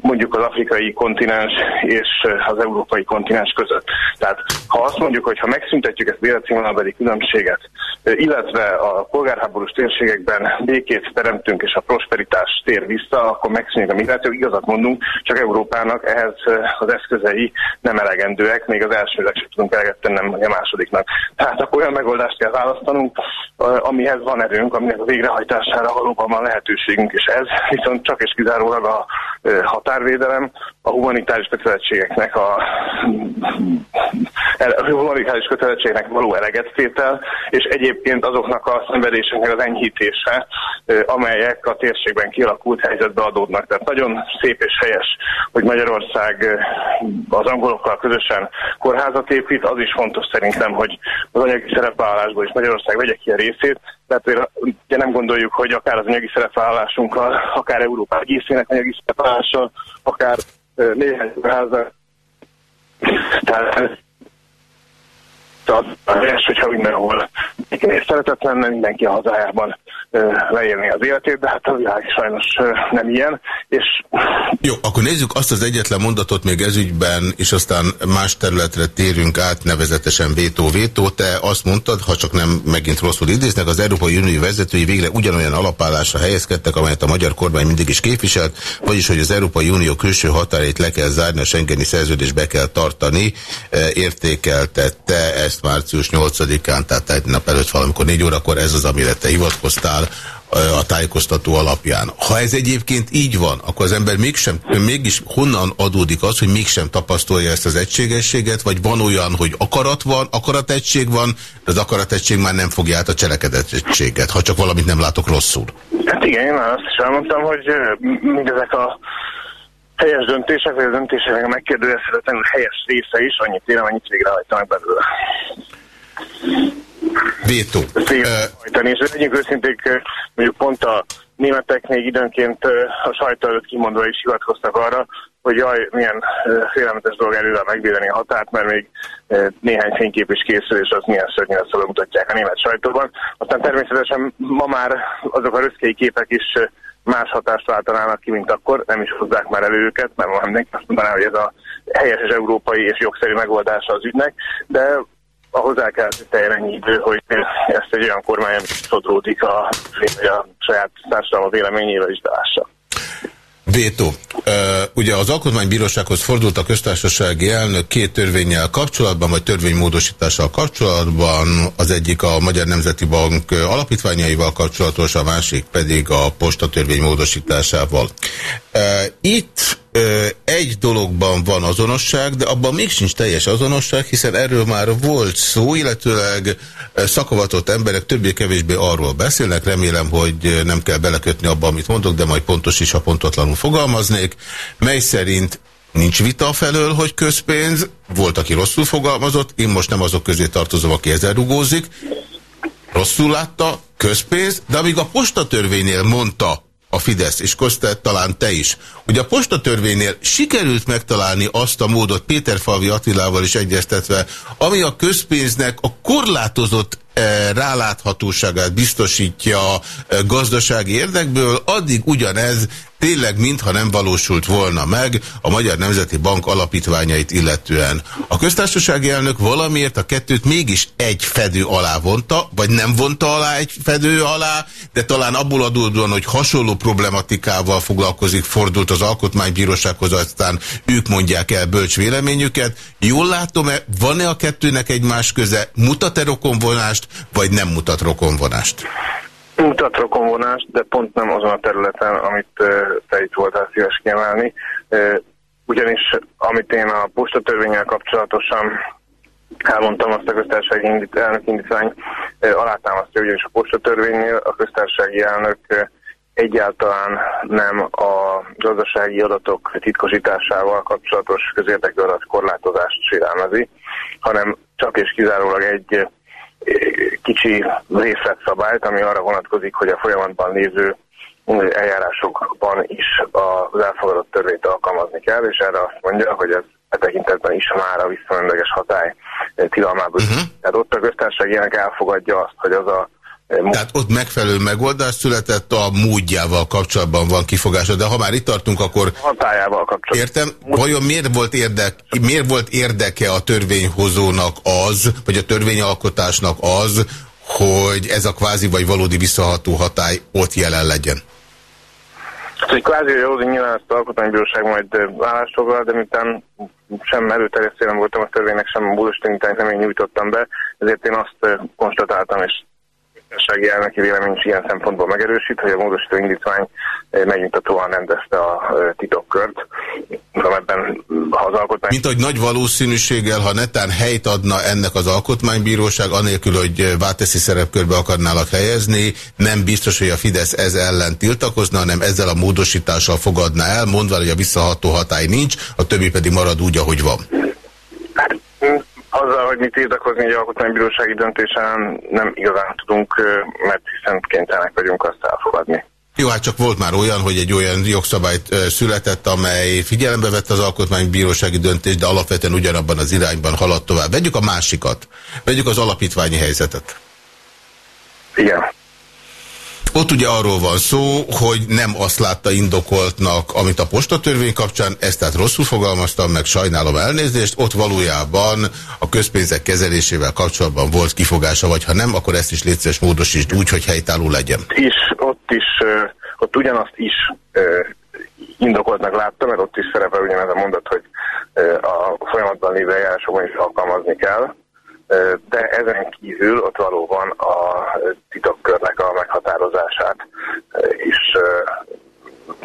mondjuk az afrikai kontinens és az európai kontinens között. Tehát ha azt mondjuk, hogy ha megszüntetjük ezt az életszínvonalbeli különbséget, illetve a polgárháborús térségekben békét teremtünk és a prosperitás tér vissza, akkor megszűnik a migráció. Igazat mondunk, csak Európának ehhez az eszközei nem elegendőek, még az elsőleg sem tudunk eleget tennem a másodiknak. Tehát akkor olyan megoldást kell választanunk, amihez van erőnk, aminek a végrehajtására valóban van lehetőségünk, és ez viszont csak és kizárólag a határvédelem, a humanitáris kötelezettségeknek a, a humanitáris kötelezettségeknek való elegettétel, és egyébként azoknak a szenvedéseknek az enyhítése, amelyek a térségben kialakult helyzetbe adódnak. Tehát nagyon szép és helyes, hogy Magyarország az angolokkal közösen kórházat épít, az is fontos szerintem, hogy az anyagi szerepvállalásból is Magyarország vegye ki a részét, tehát ugye nem gondoljuk, hogy akár az anyagi szerepvállalásunkkal, akár Európa egészének anyagi szerepvállalással, akár néhány kórházat, tehát az, hogyha mindenhol mindenkinél szeretett lenne, mindenki a hazájában leélni az életét, de hát a világ sajnos nem ilyen. És... Jó, akkor nézzük azt az egyetlen mondatot még ezügyben, és aztán más területre térünk át, nevezetesen vétó-vétó. Te azt mondtad, ha csak nem megint rosszul idéznek, az Európai Unió vezetői végre ugyanolyan alapállásra helyezkedtek, amelyet a magyar kormány mindig is képviselt, vagyis, hogy az Európai Unió külső határait le kell zárni, a Schengeni szerződést be kell tartani, értékeltette ezt március 8-án, tehát egy nap előtt valamikor négy órakor, ez az, amire te hivatkoztál, a tájékoztató alapján. Ha ez egyébként így van, akkor az ember mégsem, mégis honnan adódik az, hogy mégsem tapasztalja ezt az egységességet, vagy van olyan, hogy akarat van, akarategység van, de az akarategység már nem fogja át a cselekedettséget, ha csak valamit nem látok rosszul. Hát igen, én már azt is elmondtam, hogy mindezek a helyes döntések, vagy a döntések a megkérdőjelezhetetlenül helyes része is, annyit érem, annyit végrehajtanak belőle. Vétó. Végrehajtani, és legyünk őszinték, mondjuk pont a németek még időnként a sajtó előtt kimondva is hivatkoztak arra, hogy jaj, milyen félelmetes dolog előre megvédeni a határt, mert még néhány fénykép is készül, és az milyen szörnyű mutatják a német sajtóban. Aztán természetesen ma már azok a röszkei képek is más hatást váltanának ki, mint akkor, nem is hozzák már elő őket, mert ma mindenki azt mondaná, hogy ez a helyes és európai és jogszerű megoldása az ügynek, de ahhoz el kell teljesen ennyi idő, hogy ezt egy olyan kormány, amit sodródik a, a saját társadalma véleményével is beássa. Vétó. Ugye az Alkotmánybírósághoz fordult a köztársasági elnök két törvényel kapcsolatban, vagy törvénymódosítással kapcsolatban, az egyik a Magyar Nemzeti Bank alapítványaival kapcsolatos, a másik pedig a postatörvény módosításával. Itt egy dologban van azonosság, de abban még sincs teljes azonosság, hiszen erről már volt szó, illetőleg szakavatott emberek többé-kevésbé arról beszélnek, remélem, hogy nem kell belekötni abba, amit mondok, de majd pontos is, ha pontotlanul fogalmaznék, mely szerint nincs vita felől, hogy közpénz, volt, aki rosszul fogalmazott, én most nem azok közé tartozom, aki ezzel rugózik, rosszul látta, közpénz, de amíg a postatörvénynél mondta, a Fidesz, és Kosztelt talán te is, hogy a postatörvénynél sikerült megtalálni azt a módot Péter Falvi Attilával is egyeztetve, ami a közpénznek a korlátozott e, ráláthatóságát biztosítja e, gazdasági érdekből, addig ugyanez tényleg mintha nem valósult volna meg a Magyar Nemzeti Bank alapítványait illetően. A köztársasági elnök valamiért a kettőt mégis egy fedő alá vonta, vagy nem vonta alá egy fedő alá, de talán abból adódóan, hogy hasonló problematikával foglalkozik, fordult az Alkotmánybírósághoz, aztán ők mondják el bölcs véleményüket. Jól látom-e, van-e a kettőnek egymás köze, mutat-e rokonvonást, vagy nem mutat rokonvonást? Mutat de pont nem azon a területen, amit te itt voltál szíves kiemelni. Ugyanis, amit én a postatörvényel kapcsolatosan elmondtam, azt a köztársasági indít, elnök indítvány alátámasztja, ugyanis a postatörvénynél a köztársasági elnök egyáltalán nem a gazdasági adatok titkosításával kapcsolatos közérdekű adatkorlátozást sérelmezi, hanem csak és kizárólag egy kicsi részletszabályt, ami arra vonatkozik, hogy a folyamatban lévő eljárásokban is az elfogadott törvényt alkalmazni kell, és erre azt mondja, hogy ez e tekintetben is már a visszamenőleges hatály tilalmából. Uh-huh. Tehát ott a köztársaság ilyenek elfogadja azt, hogy az a tehát ott megfelelő megoldás született, a módjával kapcsolatban van kifogása, de ha már itt tartunk, akkor... Hatájával kapcsolatban. Értem, vajon miért volt, érdek, miért volt érdeke a törvényhozónak az, vagy a törvényalkotásnak az, hogy ez a kvázi vagy valódi visszaható hatály ott jelen legyen? Hát, hogy kvázi jó, nyilván ezt az alkotmánybíróság majd állásfoglal, de miután sem előterjesztő nem voltam a törvénynek, sem a búzos nem én nyújtottam be, ezért én azt konstatáltam, és köztársasági elnöki vélemény is ilyen szempontból megerősít, hogy a módosító indítvány megnyugtatóan rendezte a titokkört. Ebben, ha az alkotmány... Mint hogy nagy valószínűséggel, ha netán helyt adna ennek az alkotmánybíróság, anélkül, hogy Váteszi szerepkörbe akarnálak helyezni, nem biztos, hogy a Fidesz ez ellen tiltakozna, hanem ezzel a módosítással fogadná el, mondva, hogy a visszaható hatály nincs, a többi pedig marad úgy, ahogy van. Hogy mi tiltakozni egy alkotmánybírósági döntésen nem igazán tudunk, mert hiszen kénytelenek vagyunk azt elfogadni. Jó, hát csak volt már olyan, hogy egy olyan jogszabályt született, amely figyelembe vette az alkotmánybírósági döntést, de alapvetően ugyanabban az irányban haladt tovább. Vegyük a másikat. Vegyük az alapítványi helyzetet. Igen. Ott ugye arról van szó, hogy nem azt látta indokoltnak, amit a postatörvény kapcsán, ezt tehát rosszul fogalmaztam, meg sajnálom elnézést, ott valójában a közpénzek kezelésével kapcsolatban volt kifogása, vagy ha nem, akkor ezt is létszeres módosítsd úgy, hogy helytálló legyen. És ott is, ott ugyanazt is indokoltnak láttam, mert ott is szerepel ugyanez a mondat, hogy a folyamatban lévő eljárásokban is alkalmazni kell, de ezen kívül ott valóban a titokkörnek a meghatározását is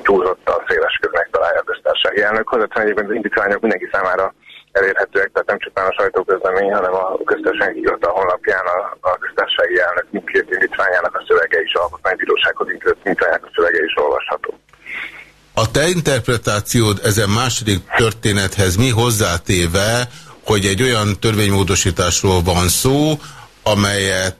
túlzottan széles körnek találja a köztársasági elnök. Hozzáteszem egyébként az indítványok mindenki számára elérhetőek, tehát nem csupán a sajtóközlemény, hanem a köztársasági hivatal honlapján a, a köztársasági elnök mindkét indítványának a szövege is, alkotmánybírósághoz intézett indítványának a szövege is olvasható. A te interpretációd ezen második történethez mi hozzátéve, hogy egy olyan törvénymódosításról van szó, amelyet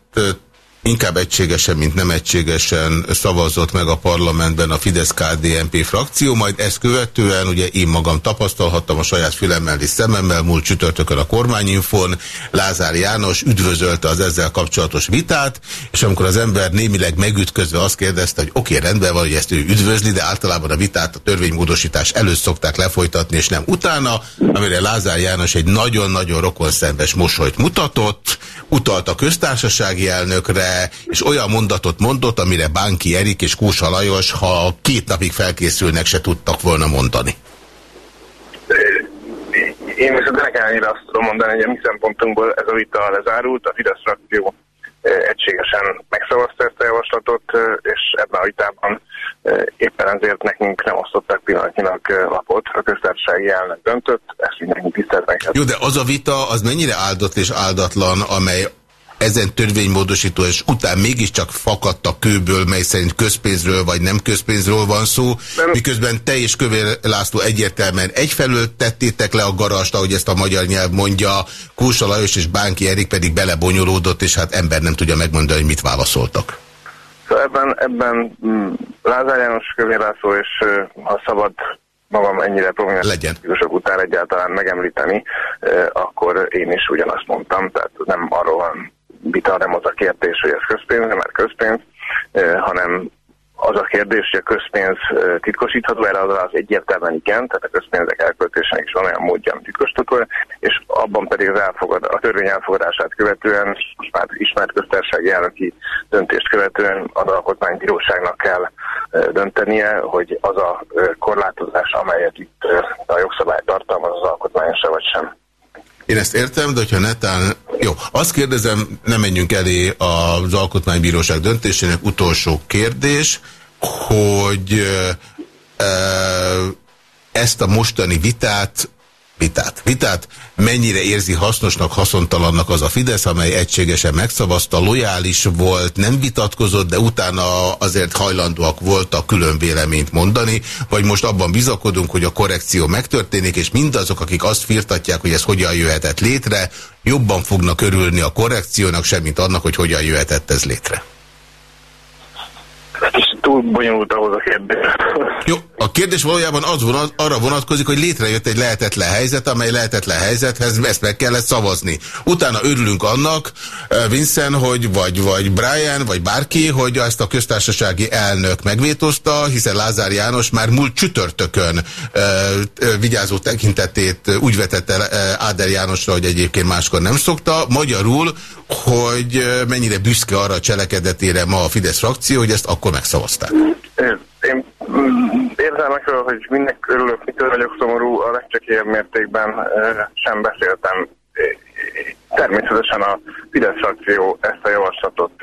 inkább egységesen, mint nem egységesen szavazott meg a parlamentben a Fidesz-KDNP frakció, majd ezt követően ugye én magam tapasztalhattam a saját fülemmel és szememmel múlt csütörtökön a kormányinfon, Lázár János üdvözölte az ezzel kapcsolatos vitát, és amikor az ember némileg megütközve azt kérdezte, hogy oké, okay, rendben van, hogy ezt ő üdvözli, de általában a vitát a törvénymódosítás előtt szokták lefolytatni, és nem utána, amire Lázár János egy nagyon-nagyon rokonszenves mosolyt mutatott, utalt a köztársasági elnökre, és olyan mondatot mondott, amire Bánki Erik és Kósa Lajos, ha két napig felkészülnek, se tudtak volna mondani. Én viszont ennek ellenére azt tudom mondani, hogy a mi szempontunkból ez a vita lezárult, a Fidesz frakció egységesen megszavazta ezt a javaslatot, és ebben a vitában éppen ezért nekünk nem osztották pillanatnyilag lapot, a köztársasági elnök döntött, ezt mindenki tisztelt Jó, de az a vita, az mennyire áldott és áldatlan, amely ezen törvénymódosító és után mégiscsak fakadt a kőből, mely szerint közpénzről vagy nem közpénzről van szó, nem. miközben te és Kövér László egyértelműen egyfelől tettétek le a garast, ahogy ezt a magyar nyelv mondja, Kósa Lajos és Bánki Erik pedig belebonyolódott, és hát ember nem tudja megmondani, hogy mit válaszoltak. Szóval ebben, ebben mm, Lázár János, Kövér László, és ha szabad magam ennyire prominens Legyen. után egyáltalán megemlíteni, akkor én is ugyanazt mondtam, tehát nem arról van vita nem az a kérdés, hogy ez közpénz, nem mert közpénz, hanem az a kérdés, hogy a közpénz titkosítható, erre az, az egyértelműen igen, tehát a közpénzek elköltésének is van olyan módja, ami titkosítható, és abban pedig az elfogad, a törvény elfogadását követően, most már ismert köztársasági elnöki döntést követően az alkotmánybíróságnak kell döntenie, hogy az a korlátozás, amelyet itt a jogszabály tartalmaz, az alkotmányos vagy sem. Én ezt értem, de hogyha netán... Jó, azt kérdezem, nem menjünk elé az Alkotmánybíróság döntésének utolsó kérdés, hogy ezt a mostani vitát vitát. Vitát mennyire érzi hasznosnak, haszontalannak az a Fidesz, amely egységesen megszavazta, lojális volt, nem vitatkozott, de utána azért hajlandóak voltak külön véleményt mondani, vagy most abban bizakodunk, hogy a korrekció megtörténik, és mindazok, akik azt firtatják, hogy ez hogyan jöhetett létre, jobban fognak örülni a korrekciónak, semmint annak, hogy hogyan jöhetett ez létre túl bonyolult ahhoz a kérdés. Jó, a kérdés valójában az vonat, arra vonatkozik, hogy létrejött egy lehetetlen helyzet, amely lehetetlen helyzethez ezt meg kellett szavazni. Utána örülünk annak, Vincent, hogy vagy, vagy Brian, vagy bárki, hogy ezt a köztársasági elnök megvétózta, hiszen Lázár János már múlt csütörtökön e, e, vigyázó tekintetét úgy vetette Áder Jánosra, hogy egyébként máskor nem szokta. Magyarul, hogy mennyire büszke arra a cselekedetére ma a Fidesz frakció, hogy ezt akkor megszavazták. Én mm, érzelmekről, hogy mindenki örülök, mitől vagyok szomorú, a legcsekélyebb mértékben sem beszéltem. Természetesen a Fidesz frakció ezt a javaslatot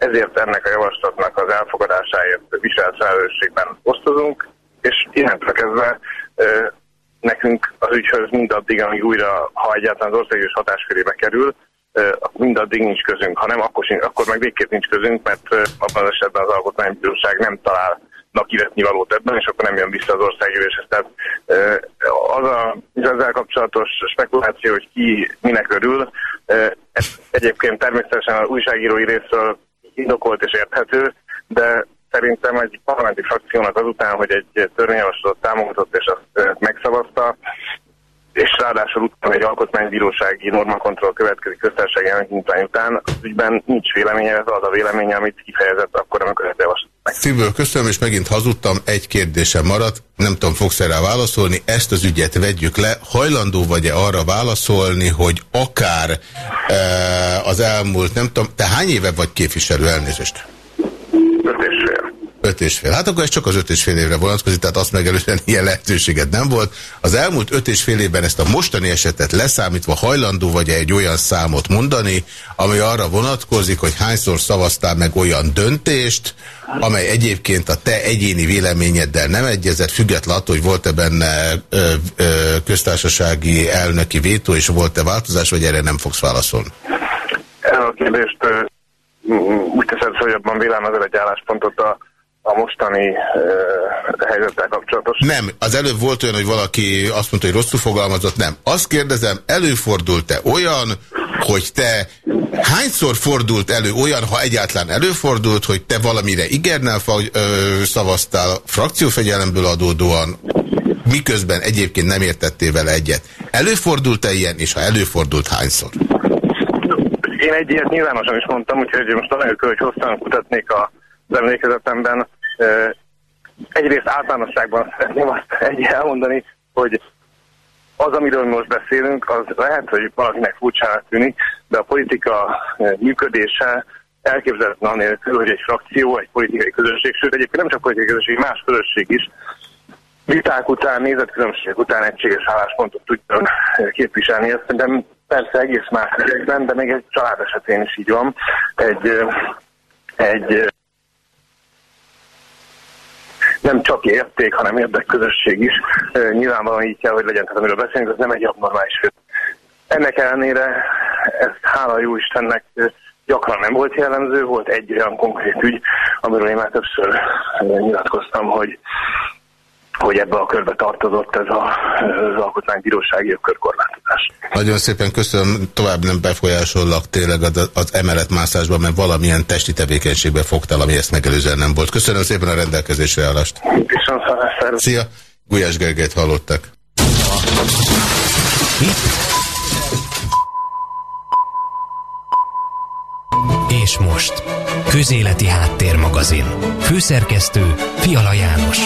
ezért ennek a javaslatnak az elfogadásáért viselt felelősségben osztozunk, és innentől kezdve nekünk az ügyhöz mindaddig, amíg újra, ha egyáltalán az országos hatáskörébe kerül, mindaddig nincs közünk, hanem akkor, akkor meg végképp nincs közünk, mert abban az esetben az alkotmánybíróság nem talál kivetni valót ebben, és akkor nem jön vissza az országgyűléshez. Tehát az a, az ezzel kapcsolatos spekuláció, hogy ki minek örül, ez egyébként természetesen az újságírói részről indokolt és érthető, de szerintem egy parlamenti frakciónak azután, hogy egy törvényjavaslatot támogatott és azt megszavazta, és ráadásul utána egy alkotmánybírósági normakontroll következik köztársasági elnökintvány után, az ügyben nincs véleménye, ez az a véleménye, amit kifejezett akkor, amikor ezt javasolt meg. Szívből köszönöm, és megint hazudtam, egy kérdésem maradt, nem tudom, fogsz -e válaszolni, ezt az ügyet vegyük le, hajlandó vagy-e arra válaszolni, hogy akár e, az elmúlt, nem tudom, te hány éve vagy képviselő elnézést? Öt és fél. Hát akkor ez csak az öt és fél évre vonatkozik, tehát azt megelőzően ilyen lehetőséget nem volt. Az elmúlt öt és fél évben ezt a mostani esetet leszámítva hajlandó vagy -e egy olyan számot mondani, ami arra vonatkozik, hogy hányszor szavaztál meg olyan döntést, amely egyébként a te egyéni véleményeddel nem egyezett, független attól, hogy volt-e benne ö, ö, köztársasági elnöki vétó, és volt-e változás, vagy erre nem fogsz válaszolni? Erre a kérdést úgy teszed, hogy abban vélem egy álláspontot a a mostani uh, helyzettel kapcsolatos. Nem, az előbb volt olyan, hogy valaki azt mondta, hogy rosszul fogalmazott, nem. Azt kérdezem, előfordult-e olyan, hogy te hányszor fordult elő olyan, ha egyáltalán előfordult, hogy te valamire igennel szavaztál frakciófegyelemből adódóan, miközben egyébként nem értettél vele egyet. Előfordult-e ilyen, és ha előfordult, hányszor? Én egy ilyet nyilvánosan is mondtam, úgyhogy most anélkül, hogy hosszan kutatnék a az emlékezetemben. Egyrészt általánosságban szeretném azt egy elmondani, hogy az, amiről most beszélünk, az lehet, hogy valakinek furcsának tűnik, de a politika működése elképzelhetlen anélkül, hogy egy frakció, egy politikai közösség, sőt egyébként nem csak politikai közösség, más közösség is viták után, nézetkülönbség után egységes álláspontot tudjon képviselni. Ezt szerintem persze egész más ügyekben, de még egy család esetén is így van. Egy, egy nem csak érték, hanem érdekközösség is. Nyilvánvalóan így kell, hogy legyen, tehát amiről beszélünk, az nem egy abnormális. Ennek ellenére ez hála jó Istennek gyakran nem volt jellemző, volt egy olyan konkrét ügy, amiről én már többször nyilatkoztam, hogy hogy ebbe a körbe tartozott ez a, az alkotmánybírósági körkorlátozás. Nagyon szépen köszönöm, tovább nem befolyásollak tényleg az, az emeletmászásban, mert valamilyen testi tevékenységbe fogtál, ami ezt megelőzően nem volt. Köszönöm szépen a rendelkezésre állást. Szia! Gulyás Gergelyt hallottak. És most, Közéleti Háttérmagazin. Főszerkesztő Fiala János.